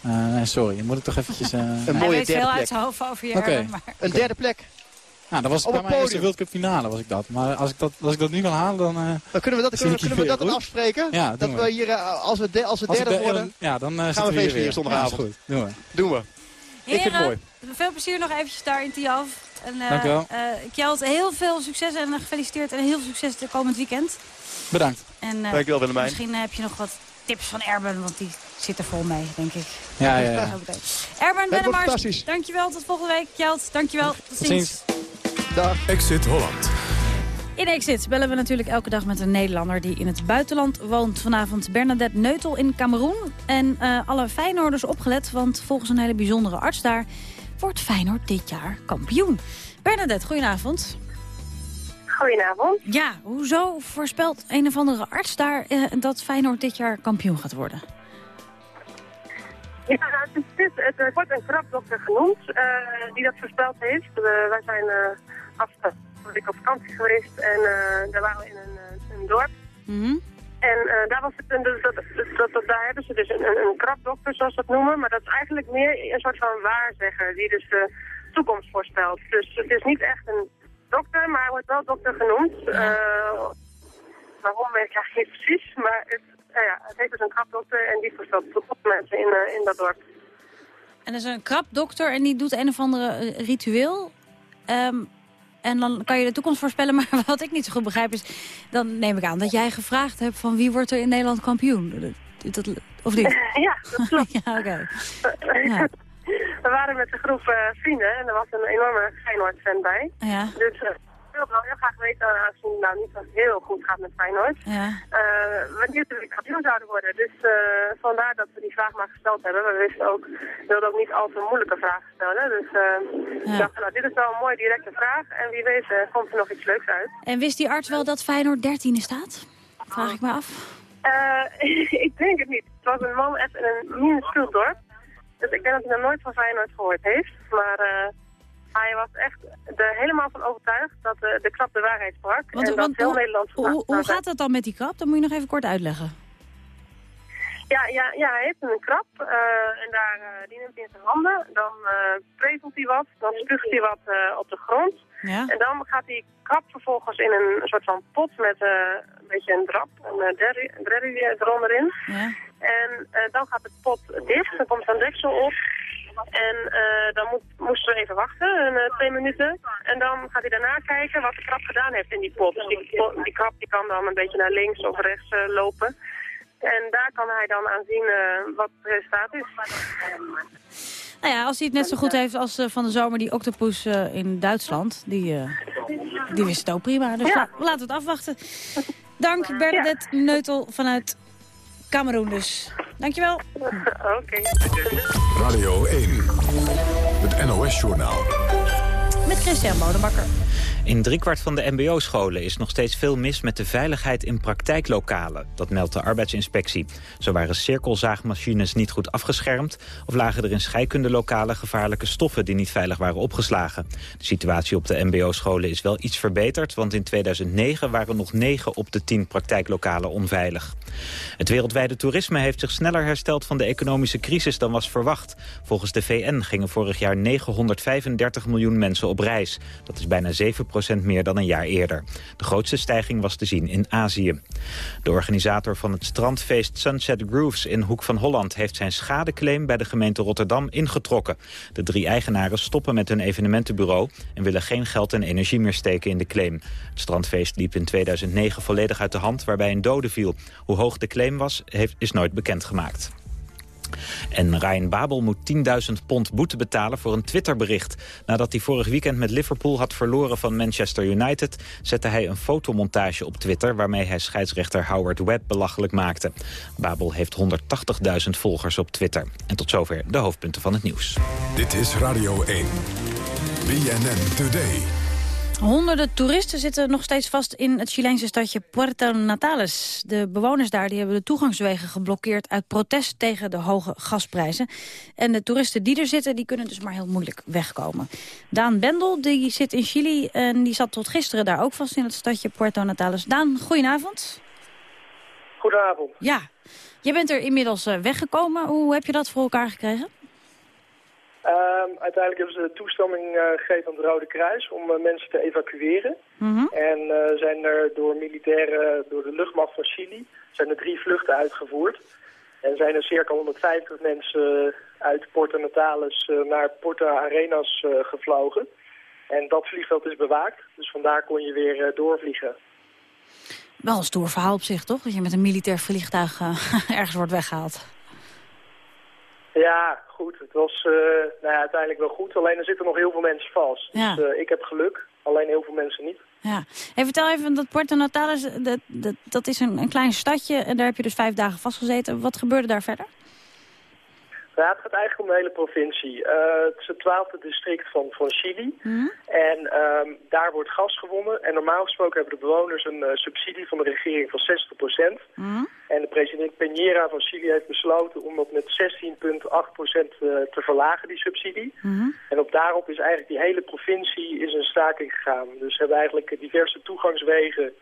Eh, nee, sorry, je moet ik toch eventjes... Een Hij mooie weet veel derde uit plek. zijn hoofd over je Oké. Erben, maar... Een derde plek. Nou, dat was Op bij het mijn eerste podium. World Cup finale was ik dat. Maar als ik dat, als ik dat nu kan halen, dan... eh, Dan kunnen we dat, kunnen, we- je kunnen we dat dan afspreken? Ja, dat doen we we. hier, eh, als we, de, als we als derde de- worden, Ja, dan uh, gaan we feest vieren zondagavond. Ja, goed. Doen we. doen we. Ik vind het mooi. veel plezier nog eventjes daar in Tialf. En, eh, Dank wel. eh, Kjeld, heel veel succes en eh, gefeliciteerd. En heel veel succes de komend weekend. Bedankt. En, eh, Dankjewel, Willemijn. Misschien eh, heb je nog wat tips van Erben, want die zit er vol mee, denk ik. Ja, ja, ja. Erben, fantastisch. dankjewel. Tot volgende week. Kjeld, dankjewel. Tot Tot ziens. Dag. Exit Holland. In Exit bellen we natuurlijk elke dag met een Nederlander die in het buitenland woont. Vanavond Bernadette Neutel in Cameroen. En eh, alle Feyenoorders opgelet, want volgens een hele bijzondere arts daar... wordt Feyenoord dit jaar kampioen. Bernadette, goedenavond. Goedenavond. Ja, hoezo voorspelt een of andere arts daar eh, dat Feyenoord dit jaar kampioen gaat worden? Ja, het, is, het, is- het, er wordt een krapdokter genoemd eh, die dat voorspeld heeft. We- wij zijn uh, afgelopen week op vakantie geweest en eh, daar waren we in een, eh, een dorp. Mhm. En eh, daar, was het een, dus dat, dat, daar hebben ze dus een, een, een krapdokter, zoals ze dat noemen. Maar dat is eigenlijk meer een soort van waarzegger die dus de toekomst voorspelt. Dus het is niet echt een dokter, maar hij wordt wel dokter genoemd. Eh, waarom weet ik eigenlijk niet precies, maar het, nou ja, het heet dus een krapdokter en die voorspelt de toekomst mensen in, eh, in dat dorp. En er is een krapdokter en die doet een of andere eh, ritueel. Ehm, en dan kan je de toekomst voorspellen. Maar wat ik niet zo goed begrijp is... dan neem ik aan dat jij gevraagd hebt van wie wordt er in Nederland kampioen. Dat, of niet? ja, dat klopt. ja, oké. Ja. We waren met een groep eh, vrienden en er was een enorme Feyenoord-fan bij. Ja, Dus eh, wilde wel heel graag weten, aangezien het nou niet zo heel goed gaat met Feyenoord, ja. eh, wanneer we kampioen zouden worden. Dus eh, vandaar dat we die vraag maar gesteld hebben. We wisten ook, wilden ook niet al te moeilijke vragen stellen. Dus eh Ja. ik dacht, nou, dit is wel een mooie directe vraag. En wie weet eh, komt er nog iets leuks uit. En wist die arts wel dat Feyenoord 13e staat? Vraag ik me af. Eh, ik denk het niet. Het was een man echt in een minuscuul dorp. Dus ik denk dat hij nog nooit van Feyenoord gehoord heeft. Maar eh, hij was echt er helemaal van overtuigd dat eh, de klap de waarheid sprak. Want, en dat want heel hoe, Nederland hoe, hoe gaat het dan met die krap? Dat moet je nog even kort uitleggen. Ja, ja, ja, hij heeft een krab en daar, die neemt hij in zijn handen. Dan uh, hij wat, dan spuugt hij wat op de grond. Ja. En dan gaat die krab vervolgens in een soort van pot met een beetje een drap, een derry eronderin. Ja. En dan gaat het pot dicht, dan komt er een deksel op. En uh, dan moesten we even wachten, een, uh, twee minuten. En dan gaat hij daarna kijken wat de krab gedaan heeft in die pot. Dus die, die krab die kan dan een beetje naar links of rechts uh, lopen. En daar kan hij dan aan zien wat het resultaat is. Nou ja, als hij het net zo goed heeft als van de zomer die octopus in Duitsland. Die, die wist het ook prima. Dus ja. laten we het afwachten. Dank Bernadette ja. Neutel vanuit Cameroen dus. Dankjewel. Oké. Radio 1, het NOS-journaal. Met Christian Modebakker. In driekwart van de mbo-scholen is nog steeds veel mis met de veiligheid in praktijklokalen. Dat meldt de arbeidsinspectie. Zo waren cirkelzaagmachines niet goed afgeschermd... of lagen er in scheikundelokalen gevaarlijke stoffen die niet veilig waren opgeslagen. De situatie op de mbo-scholen is wel iets verbeterd... want in 2009 waren nog 9 op de 10 praktijklokalen onveilig. Het wereldwijde toerisme heeft zich sneller hersteld van de economische crisis dan was verwacht. Volgens de VN gingen vorig jaar 935 miljoen mensen op reis. Dat is bijna 7 meer dan een jaar eerder. De grootste stijging was te zien in Azië. De organisator van het strandfeest Sunset Grooves in Hoek van Holland... heeft zijn schadeclaim bij de gemeente Rotterdam ingetrokken. De drie eigenaren stoppen met hun evenementenbureau... en willen geen geld en energie meer steken in de claim. Het strandfeest liep in 2009 volledig uit de hand waarbij een dode viel. Hoe hoog de claim was, heeft, is nooit bekendgemaakt. En Ryan Babel moet 10.000 pond boete betalen voor een Twitterbericht. Nadat hij vorig weekend met Liverpool had verloren van Manchester United... zette hij een fotomontage op Twitter... waarmee hij scheidsrechter Howard Webb belachelijk maakte. Babel heeft 180.000 volgers op Twitter. En tot zover de hoofdpunten van het nieuws. Dit is Radio 1. BNN Today. Honderden toeristen zitten nog steeds vast in het Chileense stadje Puerto Natales. De bewoners daar die hebben de toegangswegen geblokkeerd uit protest tegen de hoge gasprijzen. En de toeristen die er zitten, die kunnen dus maar heel moeilijk wegkomen. Daan Bendel, die zit in Chili en die zat tot gisteren daar ook vast in het stadje Puerto Natales. Daan, goedenavond. Goedenavond. Ja, je bent er inmiddels eh, weggekomen. Hoe heb je dat voor elkaar gekregen? Um, uiteindelijk hebben ze toestemming uh, gegeven aan het Rode Kruis om uh, mensen te evacueren. Mm En uh, zijn er door militairen, door de luchtmacht van Chili, zijn er drie vluchten uitgevoerd. En zijn er circa 150 mensen uit Porto Natales naar Porto Arenas gevlogen. En dat vliegveld is bewaakt, dus vandaar kon je weer doorvliegen. Wel een stoer verhaal op zich, toch? Dat je met een militair vliegtuig ergens wordt weggehaald. Ja, goed. Het was uh, nou ja, uiteindelijk wel goed. Alleen er zitten nog heel veel mensen vast. Dus uh, ik heb geluk. Alleen heel veel mensen niet. Ja. Hey, vertel even, dat Puerto Natales, dat, dat, dat is een, een klein stadje. En daar heb je dus vijf dagen vastgezeten. Wat gebeurde daar verder? Ja, het gaat eigenlijk om de hele provincie. Uh, het is het twaalfde district van, van Chili. En um, daar wordt gas gewonnen. En normaal gesproken hebben de bewoners een uh, subsidie van de regering van 60%. Mm En de president Peñera van Chili heeft besloten om dat met 16,8% uh, te verlagen, die subsidie. En op daarop is eigenlijk die hele provincie is een staking gegaan. Dus hebben eigenlijk diverse toegangswegen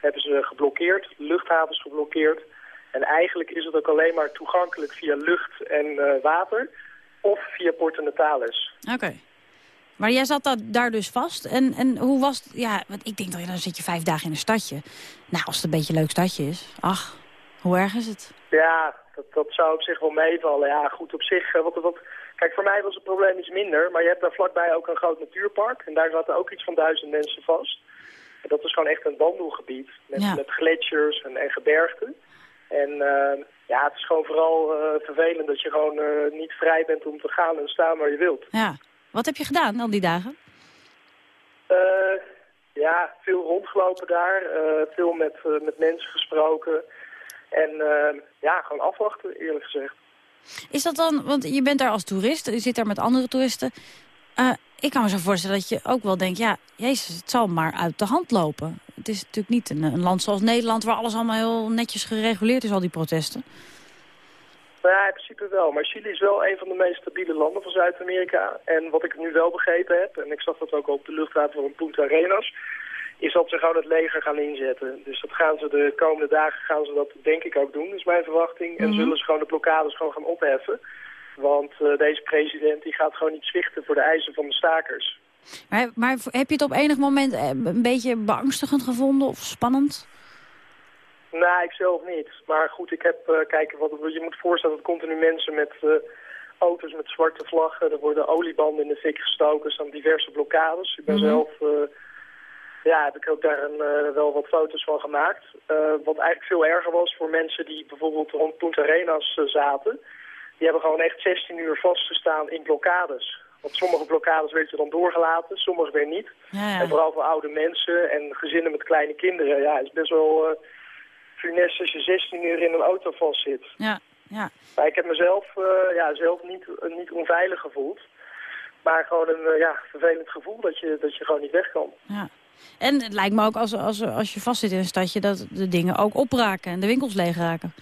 hebben ze geblokkeerd, luchthavens geblokkeerd. En eigenlijk is het ook alleen maar toegankelijk via lucht en uh, water of via Porto Natales. Oké. Maar jij zat daar dus vast. En, en hoe was het? Ja, want ik denk dat dan zit je vijf dagen in een stadje. Nou, als het een beetje een leuk stadje is. Ach, hoe erg is het? Ja, dat, dat zou op zich wel meevallen. Ja, goed op zich. Wat, wat, kijk, voor mij was het probleem iets minder. Maar je hebt daar vlakbij ook een groot natuurpark. En daar zaten ook iets van duizend mensen vast. En dat is gewoon echt een wandelgebied. Met, met gletsjers en, en gebergten. En uh, ja, het is gewoon vooral uh, vervelend dat je gewoon uh, niet vrij bent om te gaan en staan waar je wilt. Ja. Wat heb je gedaan al die dagen? ja, veel rondgelopen daar. veel met, met mensen gesproken. En ja, gewoon afwachten, eerlijk gezegd. Is dat dan, want je bent daar als toerist, je zit daar met andere toeristen. ik kan me zo voorstellen dat je ook wel denkt, ja, jezus, het zal maar uit de hand lopen. Het is natuurlijk niet een, een, land zoals Nederland... waar alles allemaal heel netjes gereguleerd is, al die protesten. Nou ja, in principe wel. Maar Chili is wel een van de meest stabiele landen van Zuid-Amerika. En wat ik nu wel begrepen heb, en ik zag dat ook op de luchthaven van Punta Arenas... is dat ze gewoon het leger gaan inzetten. Dus dat gaan ze de komende dagen gaan ze dat denk ik ook doen, is mijn verwachting. En Mhm. zullen ze gewoon de blokkades gewoon gaan opheffen. Want eh, deze president die gaat gewoon niet zwichten voor de eisen van de stakers. Maar, maar heb je het op enig moment eh, een beetje beangstigend gevonden of spannend? Nou, ik zelf niet. Maar goed, ik heb, eh kijk, wat, je moet voorstellen dat continu mensen met eh, auto's met zwarte vlaggen, er worden oliebanden in de fik gestoken, er staan diverse blokkades. Ik ben Mhm. zelf, ja, heb ik ook daar een, wel wat foto's van gemaakt. Wat eigenlijk veel erger was voor mensen die bijvoorbeeld rond Punta Arenas zaten. Die hebben gewoon echt 16 uur vastgestaan in blokkades. Want sommige blokkades werden dan doorgelaten, sommige weer niet. Ja, En vooral voor oude mensen en gezinnen met kleine kinderen. Ja, het is best wel eh funest als je 16 uur in een auto vastzit. Ja, ja. Maar ik heb mezelf eh, ja, zelf niet, eh, niet onveilig gevoeld. Maar gewoon een ja, vervelend gevoel dat je, dat je gewoon niet weg kan. ja. En het lijkt me ook als, als, als je vastzit in een stadje dat de dingen ook opraken en de winkels leeg raken.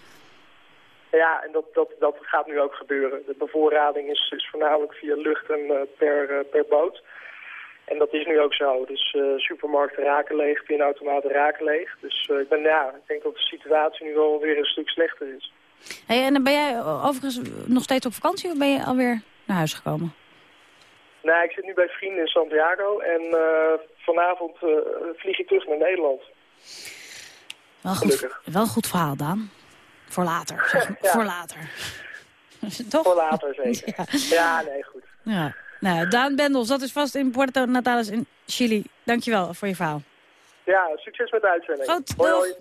Ja, en dat, dat, dat gaat nu ook gebeuren. De bevoorrading is, is voornamelijk via lucht en eh, per, eh, per boot. En dat is nu ook zo. Dus eh, supermarkten raken leeg, pinautomaten raken leeg. Dus ik, ben, ja, ik denk dat de situatie nu wel weer een stuk slechter is. Hey, en dan ben jij overigens nog steeds op vakantie of ben je alweer naar huis gekomen? Nou, ik zit nu bij vrienden in Santiago en vanavond vlieg ik terug naar Nederland. Wel goed, wel een goed verhaal, Daan. Voor later, zeg maar. Ja. Voor later. Toch? Voor later zeker. ja. nee, goed. Ja. Nou, Daan Bendels, dat is vast in Puerto Natales in Chili. Dankjewel voor je verhaal. Ja, succes met de uitzending. Goed, hoi, hoi.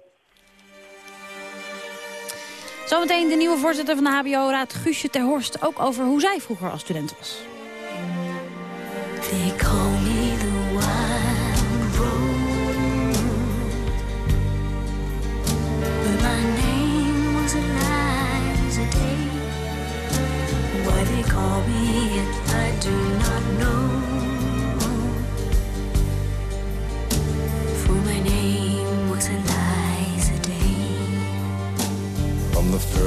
Zometeen de nieuwe voorzitter van de HBO-raad, Guusje ter Horst. Ook over hoe zij vroeger als student was.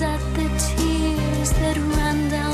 wiped the tears that ran down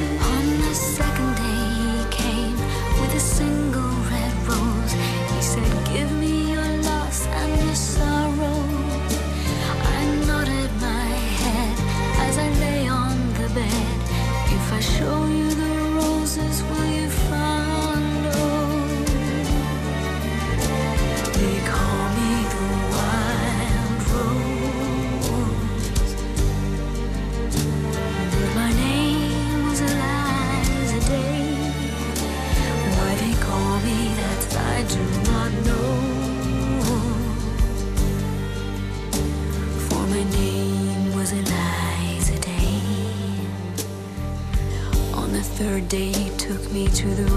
To the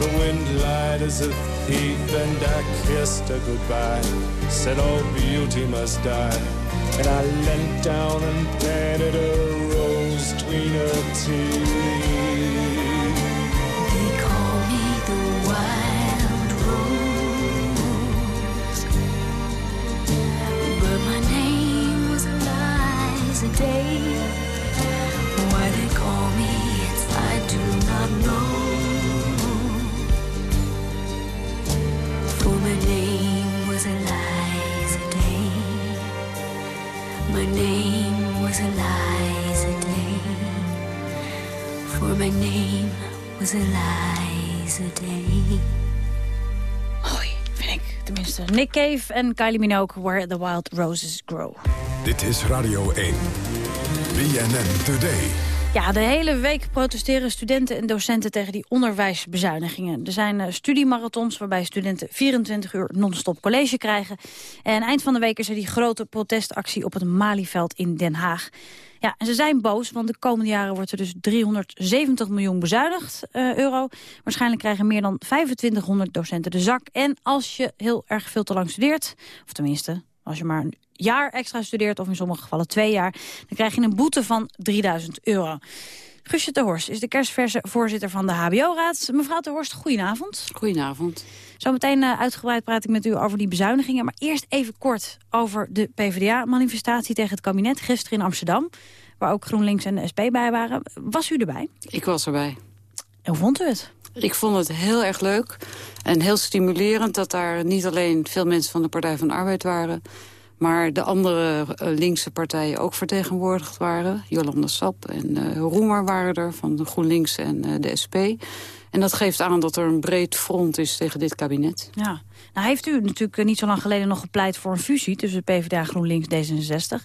the wind lied as a thief, and I kissed her goodbye. said all beauty must die. And I leant down and planted a rose between her teeth. They call me the wild rose, but my name was Eliza Day. Why they call me, I do not know. Name was Eliza Day. For my name was Eliza Day. Mooi, vind ik. Tenminste, Nick Cave en Kylie Minogue, Where the Wild Roses Grow. Dit is Radio 1. BNN Today. Ja, de hele week protesteren studenten en docenten tegen die onderwijsbezuinigingen. Er zijn eh, studiemarathons waarbij studenten 24 uur non-stop college krijgen. En eind van de week is er die grote protestactie op het Malieveld in Den Haag. Ja, en ze zijn boos, want de komende jaren wordt er dus 370 miljoen bezuinigd eh, euro. Waarschijnlijk krijgen meer dan 2500 docenten de zak. En als je heel erg veel te lang studeert, of tenminste, als je maar een jaar extra studeert... of in sommige gevallen twee jaar, dan krijg je een boete van 3000 euro. Guusje de Horst is de kerstverse voorzitter van de HBO-raad. Mevrouw de Horst, goedenavond. Goedenavond. Zometeen uh, uitgebreid praat ik met u over die bezuinigingen. Maar eerst even kort over de PvdA-manifestatie tegen het kabinet gisteren in Amsterdam. Waar ook GroenLinks en de SP bij waren. Was u erbij? Ik was erbij. En hoe vond u het? Ik vond het heel erg leuk en heel stimulerend dat daar niet alleen veel mensen van de Partij van de Arbeid waren... maar de andere uh, linkse partijen ook vertegenwoordigd waren. Jolanda Sap en uh, Roemer waren er van de GroenLinks en uh, de SP. En dat geeft aan dat er een breed front is tegen dit kabinet. Ja. Nou heeft u natuurlijk niet zo lang geleden nog gepleit voor een fusie... tussen PvdA, GroenLinks, D66.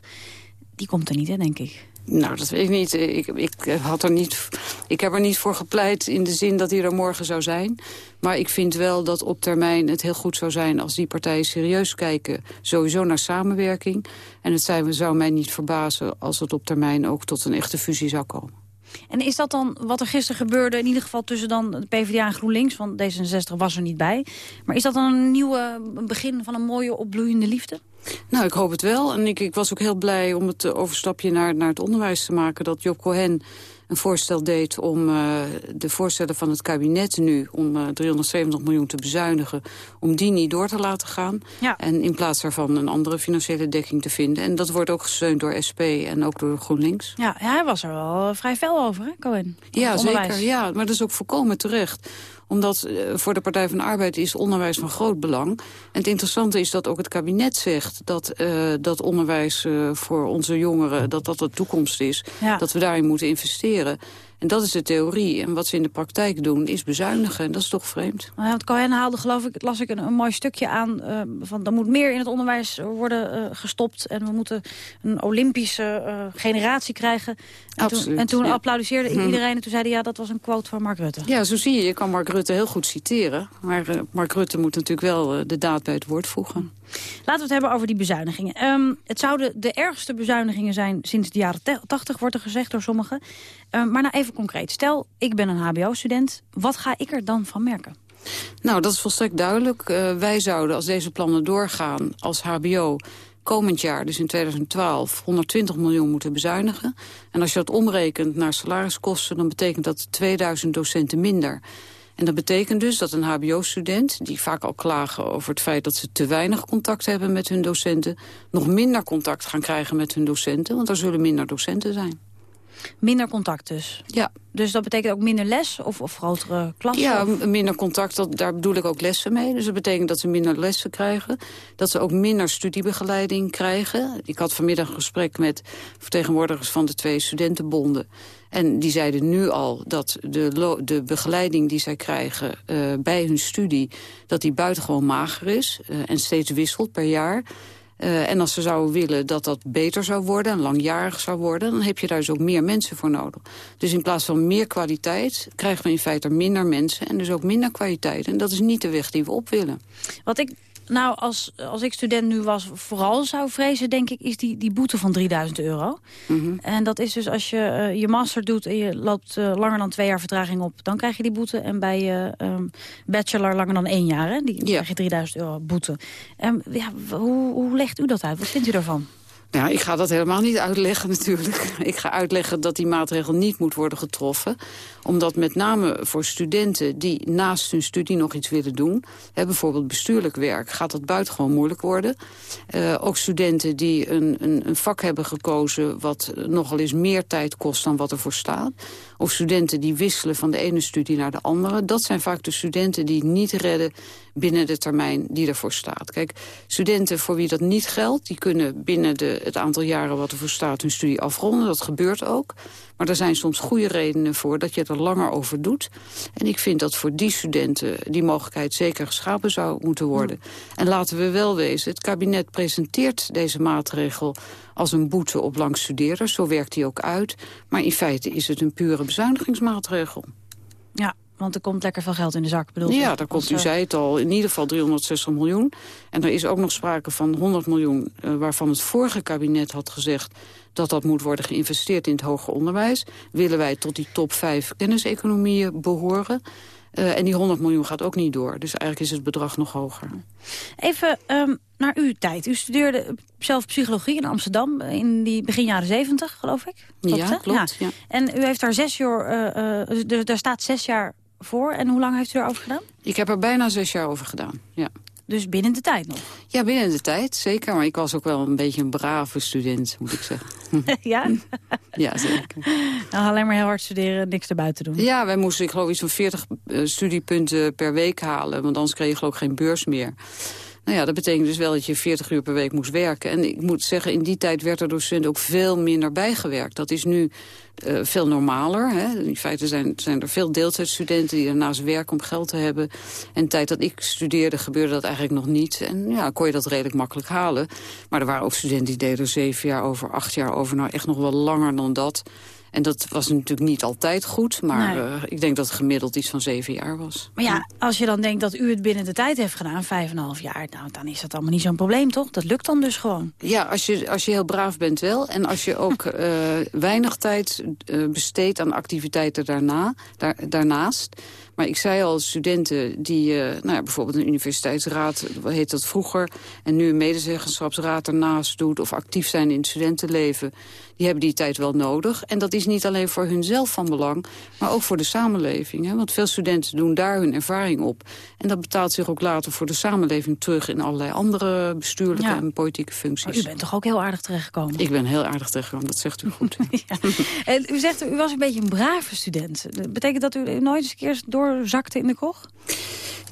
Die komt er niet, hè, denk ik. Nou, dat weet ik niet. Ik, ik, had er niet. ik heb er niet voor gepleit in de zin dat hij er morgen zou zijn. Maar ik vind wel dat op termijn het heel goed zou zijn... als die partijen serieus kijken, sowieso naar samenwerking. En het zijn, zou mij niet verbazen als het op termijn ook tot een echte fusie zou komen. En is dat dan wat er gisteren gebeurde, in ieder geval tussen dan de PvdA en GroenLinks... want D66 was er niet bij. Maar is dat dan een nieuwe begin van een mooie opbloeiende liefde? Nou, ik hoop het wel. En ik, ik was ook heel blij om het overstapje naar, naar het onderwijs te maken... dat Job Cohen een voorstel deed om uh, de voorstellen van het kabinet nu... om uh, 370 miljoen te bezuinigen, om die niet door te laten gaan. Ja. En in plaats daarvan een andere financiële dekking te vinden. En dat wordt ook gesteund door SP en ook door GroenLinks. Ja, hij was er wel vrij fel over, hè, Cohen? Ja, zeker. Ja, maar dat is ook volkomen terecht omdat uh, voor de Partij van de Arbeid is onderwijs van groot belang. En het interessante is dat ook het kabinet zegt... dat, uh, dat onderwijs uh, voor onze jongeren dat dat de toekomst is. Ja. Dat we daarin moeten investeren. En dat is de theorie. En wat ze in de praktijk doen is bezuinigen. En dat is toch vreemd. Ja, want Cohen haalde, geloof ik, las ik een, een mooi stukje aan... Uh, van er moet meer in het onderwijs worden uh, gestopt. En we moeten een Olympische uh, generatie krijgen. En Absoluut, toen, en toen ja. applaudisseerde Mhm. iedereen. En toen zei hij, ja, dat was een quote van Mark Rutte. Ja, zo zie je. Je kan Mark Rutte heel goed citeren. Maar Mark Rutte moet natuurlijk wel de daad bij het woord voegen. Laten we het hebben over die bezuinigingen. Um, het zouden de ergste bezuinigingen zijn sinds de jaren 80, wordt er gezegd door sommigen. Um, maar nou even concreet. Stel, ik ben een hbo-student. Wat ga ik er dan van merken? Nou, dat is volstrekt duidelijk. Uh, wij zouden, als deze plannen doorgaan, als hbo komend jaar, dus in 2012, 120 miljoen moeten bezuinigen. En als je dat omrekent naar salariskosten, dan betekent dat 2000 docenten minder. En dat betekent dus dat een hbo-student, die vaak al klagen over het feit dat ze te weinig contact hebben met hun docenten, nog minder contact gaan krijgen met hun docenten, want er zullen minder docenten zijn. Minder contact dus? Ja. Dus dat betekent ook minder les of, of grotere klassen? Ja, of? minder contact, dat, daar bedoel ik ook lessen mee. Dus dat betekent dat ze minder lessen krijgen. Dat ze ook minder studiebegeleiding krijgen. Ik had vanmiddag een gesprek met vertegenwoordigers van de twee studentenbonden. En die zeiden nu al dat de, de begeleiding die zij krijgen uh, bij hun studie... dat die buitengewoon mager is uh, en steeds wisselt per jaar... Uh, en als ze zouden willen dat dat beter zou worden en langjarig zou worden... dan heb je daar dus ook meer mensen voor nodig. Dus in plaats van meer kwaliteit krijgen we in feite minder mensen... en dus ook minder kwaliteit. En dat is niet de weg die we op willen. Wat ik Nou, als, als ik student nu was, vooral zou vrezen, denk ik, is die, die boete van 3000 euro. Mhm. En dat is dus als je eh, je master doet en je loopt eh, langer dan twee jaar vertraging op, dan krijg je die boete. En bij je ehm, bachelor langer dan één jaar, hè, die krijg je 3000 euro boete. En ja, w- hoe, hoe legt u dat uit? Wat vindt u daarvan? Ja, ik ga dat helemaal niet uitleggen natuurlijk. Ik ga uitleggen dat die maatregel niet moet worden getroffen. Omdat met name voor studenten die naast hun studie nog iets willen doen... Hè, bijvoorbeeld bestuurlijk werk, gaat dat buitengewoon moeilijk worden. Eh, ook studenten die een, een, een vak hebben gekozen... wat nogal eens meer tijd kost dan wat ervoor staat. Of studenten die wisselen van de ene studie naar de andere. Dat zijn vaak de studenten die niet redden binnen de termijn die ervoor staat. Kijk, studenten voor wie dat niet geldt... die kunnen binnen de, het aantal jaren wat ervoor staat hun studie afronden. Dat gebeurt ook. Maar er zijn soms goede redenen voor dat je er langer over doet. En ik vind dat voor die studenten die mogelijkheid zeker geschapen zou moeten worden. En laten we wel wezen, het kabinet presenteert deze maatregel als een boete op langstudeerders. Zo werkt die ook uit. Maar in feite is het een pure bezuinigingsmaatregel. Ja, want er komt lekker veel geld in de zak. Bedoel Ja, daar komt, u eh, zei het al, in ieder geval 360 miljoen. En er is ook nog sprake van 100 miljoen... eh, waarvan het vorige kabinet had gezegd... dat dat moet worden geïnvesteerd in het hoger onderwijs. Willen wij tot die top 5 kenniseconomieën behoren... Eh, en die 100 miljoen gaat ook niet door. Dus eigenlijk is het bedrag nog hoger. Even ehm, naar uw tijd. U studeerde zelf psychologie in Amsterdam in die begin jaren zeventig, geloof ik. Ja, hè? klopt, ja. En u heeft daar zes jaar, eh, eh, dus daar staat zes jaar voor. En hoe lang heeft u daarover gedaan? Ik heb er bijna zes jaar over gedaan, ja. Dus binnen de tijd nog? Ja, binnen de tijd, zeker. Maar ik was ook wel een beetje een brave student, moet ik zeggen. ja? ja, zeker. Nou, alleen maar heel hard studeren, niks erbuiten doen. Ja, wij moesten, ik geloof, iets van 40 eh, studiepunten per week halen. Want anders kreeg je geloof ik geen beurs meer. Nou ja, dat betekent dus wel dat je 40 uur per week moest werken. En ik moet zeggen, in die tijd werd er door studenten ook veel minder bijgewerkt. Dat is nu eh, veel normaler. Hè. In feite zijn, zijn er veel deeltijdstudenten die ernaast werken om geld te hebben. En de tijd dat ik studeerde gebeurde dat eigenlijk nog niet. En ja, kon je dat redelijk makkelijk halen. Maar er waren ook studenten die deden zeven jaar over, acht jaar over. Nou, echt nog wel langer dan dat. En dat was natuurlijk niet altijd goed. Maar Nee. eh, ik denk dat het gemiddeld iets van zeven jaar was. Maar ja, als je dan denkt dat u het binnen de tijd heeft gedaan, vijf en een half jaar... Nou, dan is dat allemaal niet zo'n probleem, toch? Dat lukt dan dus gewoon. Ja, als je, als je heel braaf bent wel. En als je ook eh, weinig tijd eh, besteedt aan activiteiten daarna, daar, daarnaast. Maar ik zei al, studenten die eh, nou ja, bijvoorbeeld een universiteitsraad, wat heet dat vroeger... en nu een medezeggenschapsraad ernaast doet of actief zijn in het studentenleven... die hebben die tijd wel nodig. En dat is niet alleen voor hunzelf van belang, maar ook voor de samenleving. Hè? Want veel studenten doen daar hun ervaring op. En dat betaalt zich ook later voor de samenleving terug... in allerlei andere bestuurlijke Ja. en politieke functies. Maar u bent toch ook heel aardig terechtgekomen? Ik ben heel aardig tegengekomen, dat zegt u goed. En u zegt, u was een beetje een brave student. Betekent dat u nooit eens een keer doorzakte in de koch?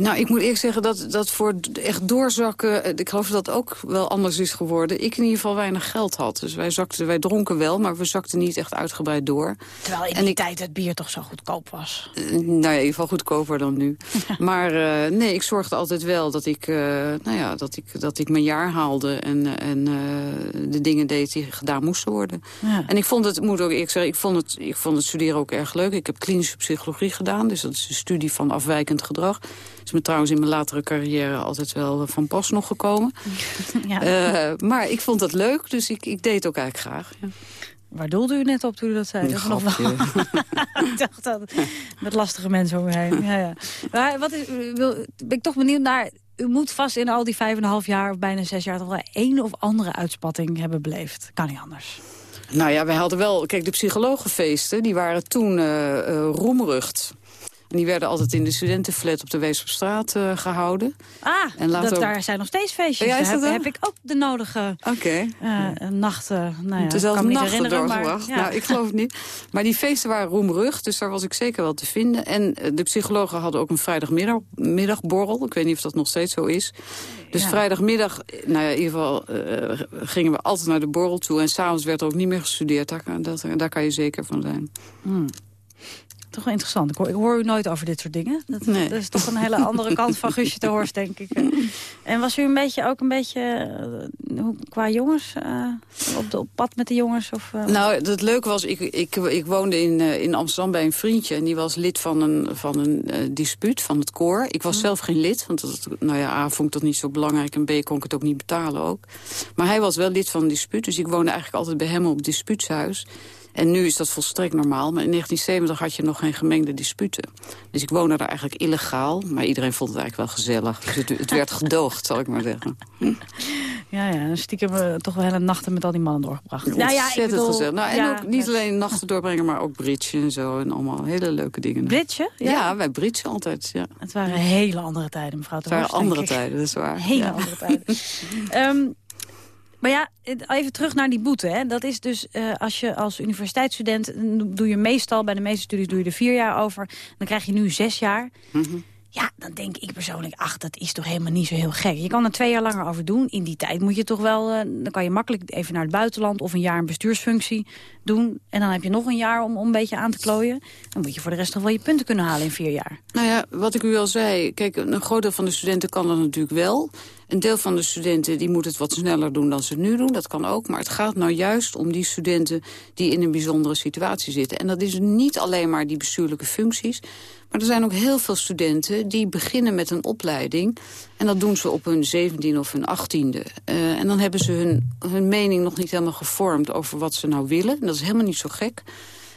Nou, ik moet eerlijk zeggen dat, dat voor echt doorzakken... eh, ik geloof dat dat ook wel anders is geworden. Ik in ieder geval weinig geld had. Dus wij, zakten, wij dronken wel, maar we zakten niet echt uitgebreid door. Terwijl in die ik- tijd het bier toch zo goedkoop was. Eh, nou ja, in ieder geval goedkoper dan nu. maar eh, nee, ik zorgde altijd wel dat ik, nou ja, dat ik, dat ik mijn jaar haalde... en, en de dingen deed die gedaan moesten worden. Ja. En ik vond het, moet ook eerlijk zeggen, ik vond, het, ik vond het studeren ook erg leuk. Ik heb klinische psychologie gedaan, dus dat is een studie van afwijkend gedrag. Dat is me trouwens in mijn latere carrière altijd wel van pas nog gekomen. Ja. Eh, maar ik vond het leuk, dus ik, ik deed het ook eigenlijk graag. Ja. Waar doelde u net op toen u dat zei? Dat nog wel... ik dacht dat met lastige mensen om me heen. Ja, ja. Maar wat is, wil, ben ik toch benieuwd naar... U moet vast in al die vijf en een half jaar of bijna zes jaar... toch wel één of andere uitspatting hebben beleefd. Kan niet anders. Nou ja, wij hadden wel... Kijk, de psychologenfeesten, die waren toen eh, roemrucht. En die werden altijd in de studentenflat op de Weesopstraat eh gehouden. Ah, En later dat, ook- daar zijn nog steeds feestjes. Ja, daar heb, ik ook de nodige eh, nachten... Nou ja, dezelfde nachten doorgebracht. ja. Nou, ik geloof het niet. Maar die feesten waren roemrucht, dus daar was ik zeker wel te vinden. En eh, de psychologen hadden ook een vrijdagmiddagborrel. Ik weet niet of dat nog steeds zo is. Dus Ja. vrijdagmiddag, nou ja, in ieder geval gingen we altijd naar de borrel toe. En s'avonds werd er ook niet meer gestudeerd. Daar, dat, daar kan je zeker van zijn. Hmm. Toch wel interessant. Ik hoor, ik hoor u nooit over dit soort dingen. Dat, dat is toch een hele andere kant van Guusje de Horst, denk ik. En was u een beetje ook een beetje uh, qua jongens uh, op, de, op pad met de jongens? Of, uh... Nou, het leuke was, ik, ik, ik woonde in, in Amsterdam bij een vriendje... en die was lid van een, van een dispuut, van het koor. Ik was zelf geen lid, want dat, nou ja, A vond ik dat niet zo belangrijk... en B kon ik het ook niet betalen ook. Maar hij was wel lid van een dispuut, dus ik woonde eigenlijk altijd bij hem op het dispuutshuis... En nu is dat volstrekt normaal. Maar in 1970 had je nog geen gemengde disputen. Dus ik woonde daar eigenlijk illegaal. Maar iedereen vond het eigenlijk wel gezellig. Dus het, het werd gedoogd, zal ik maar zeggen. Ja, ja. Stiekem uh, toch wel hele nachten met al die mannen doorgebracht. Nou ja, ik bedoel, gezellig. Nou, en ja, ook niet alleen nachten doorbrengen, maar ook bridge en zo. En allemaal hele leuke dingen. Bridge? Ja, ja wij bridge altijd, ja. Het waren hele andere tijden, mevrouw Het waren andere tijden, dat is waar. Hele andere tijden. um, Maar ja, even terug naar die boete. Hè. Dat is dus uh, als je als universiteitsstudent... doe je meestal, bij de meeste studies doe je er vier jaar over. Dan krijg je nu zes jaar. Mm -hmm. Ja, dan denk ik persoonlijk, ach, dat is toch helemaal niet zo heel gek. Je kan er twee jaar langer over doen. In die tijd moet je toch wel, uh, dan kan je makkelijk even naar het buitenland... of een jaar een bestuursfunctie doen. En dan heb je nog een jaar om, om een beetje aan te klooien. Dan moet je voor de rest toch wel je punten kunnen halen in vier jaar. Nou ja, wat ik u al zei, kijk, een groot deel van de studenten kan dat natuurlijk wel. Een deel van de studenten die moet het wat sneller doen dan ze nu doen. Dat kan ook, maar het gaat nou juist om die studenten... die in een bijzondere situatie zitten. En dat is niet alleen maar die bestuurlijke functies... Maar er zijn ook heel veel studenten die beginnen met een opleiding. En dat doen ze op hun zeventiende of hun achttiende. Uh, en dan hebben ze hun, hun mening nog niet helemaal gevormd over wat ze nou willen. En dat is helemaal niet zo gek.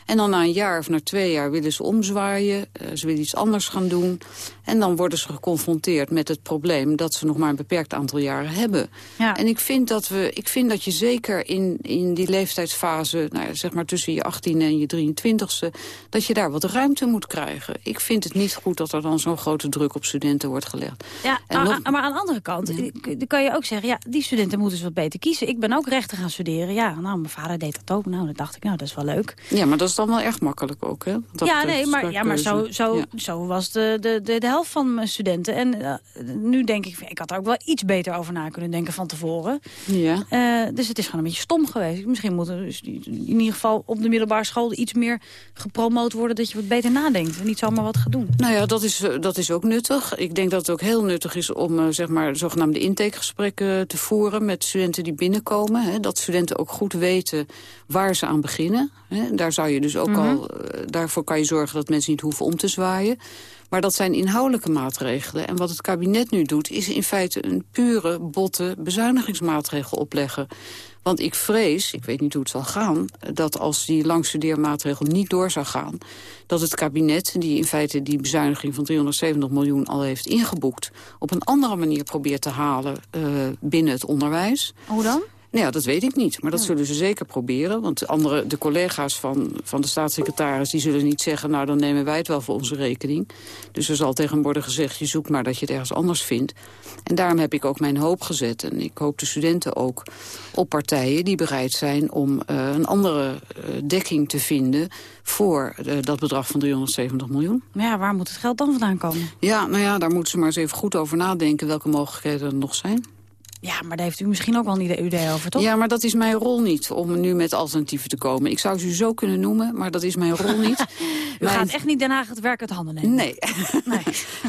En dan na een jaar of na twee jaar willen ze omzwaaien. Uh, ze willen iets anders gaan doen. En dan worden ze geconfronteerd met het probleem... dat ze nog maar een beperkt aantal jaren hebben. Ja. En ik vind dat, we, ik vind dat je zeker in, in die leeftijdsfase... Nou ja, zeg maar tussen je 18e en je 23e... dat je daar wat ruimte moet krijgen. Ik vind het niet goed dat er dan zo'n grote druk op studenten wordt gelegd. Ja, en nog... maar aan de andere kant ja. dan kan je ook zeggen... ja, die studenten moeten ze wat beter kiezen. Ik ben ook rechten gaan studeren. Ja, nou, mijn vader deed dat ook. Nou, dan dacht ik, nou, dat is wel leuk. Ja, maar dat is dan wel erg makkelijk ook, hè? Dat ja, nee, maar, ja, maar zo, zo, ja. zo was de, de, de, de helft van mijn studenten. En uh, nu denk ik, ik had er ook wel iets beter over na kunnen denken van tevoren. Ja. Uh, dus het is gewoon een beetje stom geweest. Misschien moet er dus in ieder geval op de middelbare school iets meer gepromoot worden... dat je wat beter nadenkt en niet zomaar wat gaat doen. Nou ja, dat is, dat is ook nuttig. Ik denk dat het ook heel nuttig is om uh, zeg maar, zogenaamde intakegesprekken te voeren... met studenten die binnenkomen. Hè, dat studenten ook goed weten waar ze aan beginnen. Hè. Daar zou je dus ook mm -hmm. al, daarvoor kan je zorgen dat mensen niet hoeven om te zwaaien. Maar dat zijn inhoudelijke maatregelen. En wat het kabinet nu doet, is in feite een pure, botte bezuinigingsmaatregel opleggen. Want ik vrees, ik weet niet hoe het zal gaan... dat als die langstudeermaatregel niet door zou gaan... dat het kabinet, die in feite die bezuiniging van 370 miljoen al heeft ingeboekt... op een andere manier probeert te halen uh, binnen het onderwijs. Hoe dan? Nou ja, dat weet ik niet. Maar dat zullen ze zeker proberen. Want de, andere, de collega's van, van de staatssecretaris... die zullen niet zeggen, nou dan nemen wij het wel voor onze rekening. Dus er zal tegen worden gezegd, je zoekt maar dat je het ergens anders vindt. En daarom heb ik ook mijn hoop gezet. En ik hoop de studenten ook op partijen die bereid zijn... om uh, een andere uh, dekking te vinden voor uh, dat bedrag van 370 miljoen. Maar ja, waar moet het geld dan vandaan komen? Ja, nou ja, daar moeten ze maar eens even goed over nadenken... welke mogelijkheden er nog zijn. Ja, maar daar heeft u misschien ook wel een idee over, toch? Ja, maar dat is mijn rol niet, om nu met alternatieven te komen. Ik zou ze zo kunnen noemen, maar dat is mijn rol niet. u mijn... gaat echt niet Den Haag het werk uit handen nemen? Nee. nee.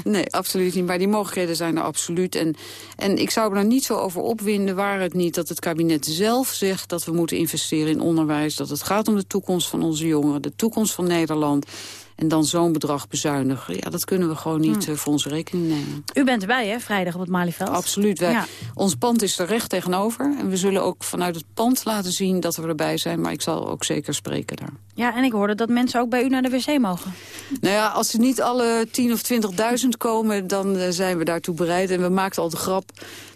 nee, absoluut niet. Maar die mogelijkheden zijn er absoluut. En, en ik zou er niet zo over opwinden, waar het niet dat het kabinet zelf zegt... dat we moeten investeren in onderwijs, dat het gaat om de toekomst van onze jongeren... de toekomst van Nederland... En dan zo'n bedrag bezuinigen. Ja, dat kunnen we gewoon niet hmm. voor onze rekening nemen. U bent erbij, hè, vrijdag op het Malieveld? Absoluut. Wij, ja. Ons pand is er recht tegenover. En we zullen ook vanuit het pand laten zien dat we erbij zijn. Maar ik zal ook zeker spreken daar. Ja, en ik hoorde dat mensen ook bij u naar de wc mogen. Nou ja, als er niet alle 10.000 of 20.000 komen, dan uh, zijn we daartoe bereid. En we maakten al de grap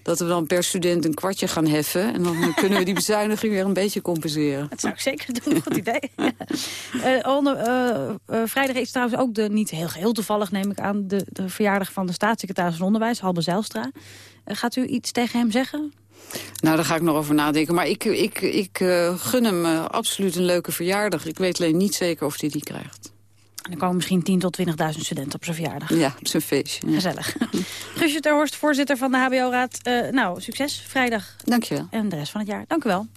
dat we dan per student een kwartje gaan heffen. En dan kunnen we die bezuiniging weer een beetje compenseren. Dat zou ik zeker doen, goed idee. ja. uh, onder, uh, vrijdag is trouwens ook de, niet heel geheel toevallig neem ik aan... de, de verjaardag van de staatssecretaris van Onderwijs, Halbe Zijlstra. gaat u iets tegen hem zeggen? Nou, daar ga ik nog over nadenken. Maar ik, ik, ik uh, gun hem uh, absoluut een leuke verjaardag. Ik weet alleen niet zeker of hij die krijgt. En er komen misschien 10.000 tot 20.000 studenten op zijn verjaardag. Ja, op zijn feestje. Ja. Gezellig. Guusje Terhorst, voorzitter van de HBO-raad. Uh, nou, succes vrijdag. Dank je wel. En de rest van het jaar. Dank u wel.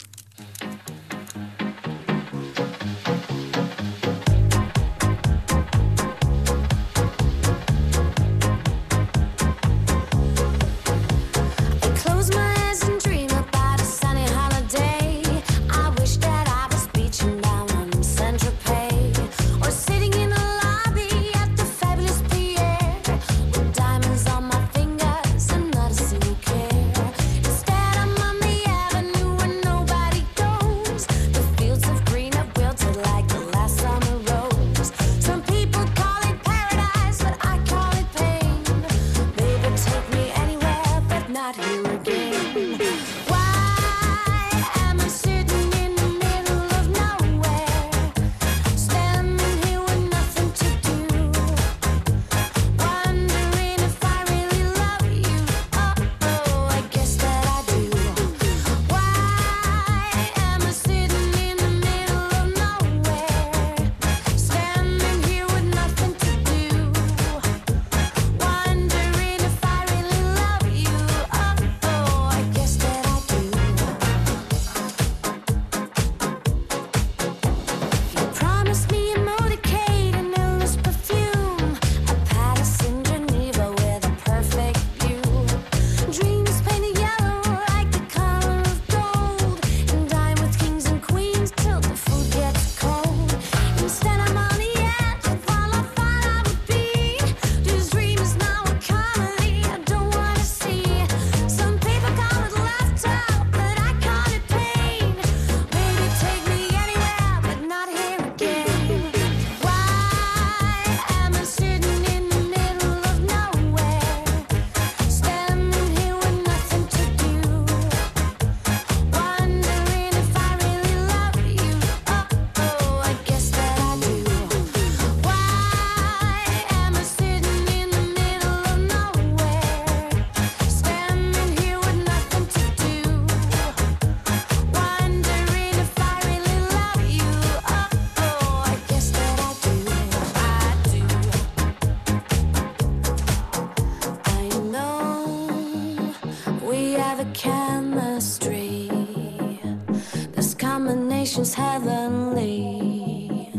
Heavenly.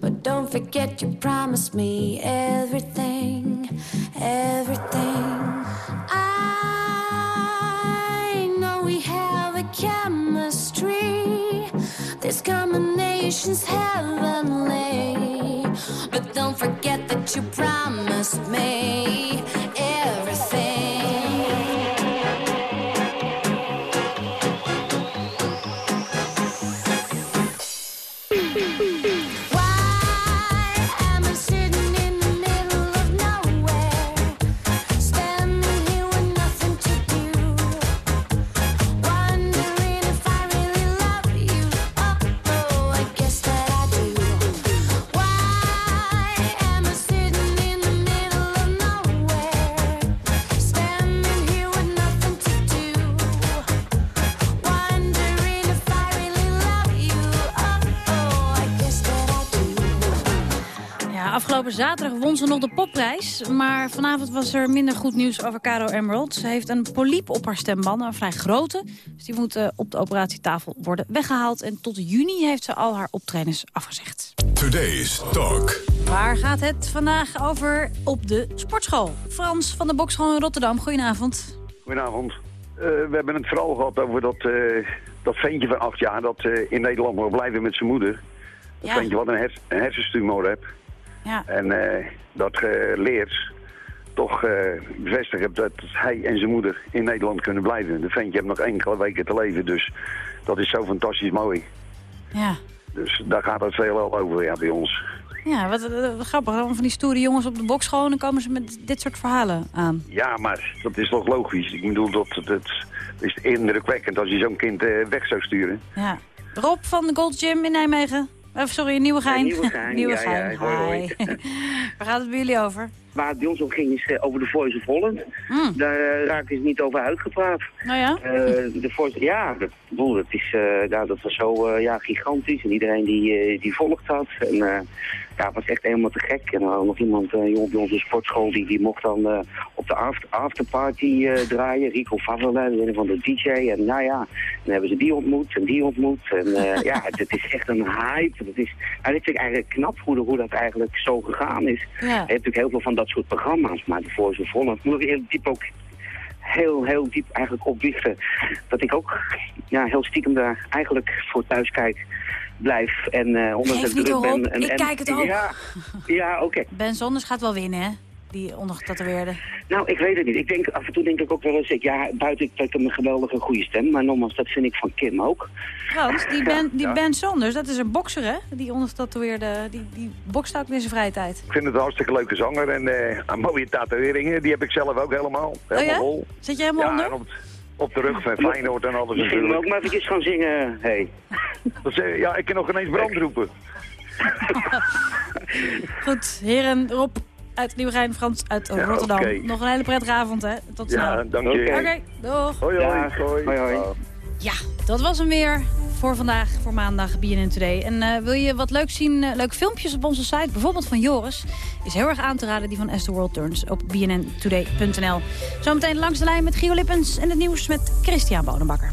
But don't forget you promised me everything, ze nog de popprijs. Maar vanavond was er minder goed nieuws over Caro Emerald. Ze heeft een polyp op haar stembanden, een vrij grote. Dus die moet eh, op de operatietafel worden weggehaald. En tot juni heeft ze al haar optredens afgezegd. Today's Talk. Waar gaat het vandaag over op de sportschool? Frans van de Bokschool in Rotterdam, goedenavond. Goedenavond. Eh, we hebben het vooral gehad over dat, eh, dat ventje van acht jaar dat eh, in Nederland mag blijven met zijn moeder. Dat Ja. ventje wat een, hers een heeft. Ja. En eh, dat geleerd toch eh bevestigen dat hij en zijn moeder in Nederland kunnen blijven. De ventje heeft nog enkele weken te leven, dus dat is zo fantastisch mooi. Ja. Dus daar gaat het veel over ja, bij ons. Ja, wat, eh, wat grappig. Allemaal van die stoere jongens op de bokschool... en dan komen ze met dit soort verhalen aan. Ja, maar dat is toch logisch. Ik bedoel, dat, dat, dat is indrukwekkend als je zo'n kind eh, weg zou sturen. Ja. Rob van de Gold Gym in Nijmegen. Of sorry, Nieuwegein. Ja, Nieuwegein, ja, ja, hoi. Waar gaat het bij jullie over? Waar het bij ons om ging is eh, over de Voice of Holland. Daar uh, raakte ze niet over uitgepraat. Nou ja? Uh, de voice, ja, dat, bedoel, dat, is, ja, dat was zo ja, gigantisch. En iedereen die, die volgt dat. En ja, het was echt helemaal te gek. En dan nog iemand, een jongen bij onze sportschool, die, die mocht dan op de after, afterparty draaien. Rico Favela, een van de DJ. En nou ja, dan hebben ze die ontmoet en die ontmoet. En ja, het, het, is echt een hype. Het is, dit vind ik eigenlijk knap hoe, hoe dat eigenlijk zo gegaan is. Ja. Je hebt natuurlijk heel veel van dat soort programma's, maar de Voice of Holland moet ik heel diep ook heel, heel diep eigenlijk opwichten. Dat ik ook ja, heel stiekem daar eigenlijk voor thuis kijk blijf. En uh, ondanks Geef het druk ben. En, ik en, kijk het ook. Ja, ja oké. Okay. Ben Zonders gaat wel winnen, hè? Die ondergetatoeëerde. Nou, ik weet het niet. Ik denk, af en toe denk ik ook wel eens, ik, ja, buiten ik heb een geweldige goede stem, maar nogmaals, dat vind ik van Kim ook. Frans, die Ben, die ben Sonders, dat is een bokser, hè? Die ondergetatoeëerde, die, die bokst ook in zijn vrije tijd. Ik vind het een hartstikke leuke zanger en uh, mooie tatoeëringen, die heb ik zelf ook helemaal. helemaal oh ja? vol. Zit je helemaal ja, onder? Op, de rug van Feyenoord en alles Misschien natuurlijk. ook maar eventjes gaan zingen, hey. Dat, ja, ik kan nog ineens brand roepen. Goed, heren, Rob uit Nieuwegein, Frans uit ja, Rotterdam. Okay. Nog een hele prettige avond, hè? Tot snel. Ja, dank je. Oké, okay, doeg. Hoi, hoi. hoi. hoi, hoi. Ja, dat was hem weer voor vandaag, voor maandag, BNN Today. En eh, wil je wat leuk zien, eh, leuk filmpjes op onze site, bijvoorbeeld van Joris... is heel erg aan te raden, die van Esther World Turns op bnntoday.nl. Zometeen langs de lijn met Gio Lippens en het nieuws met Christian Bonenbakker.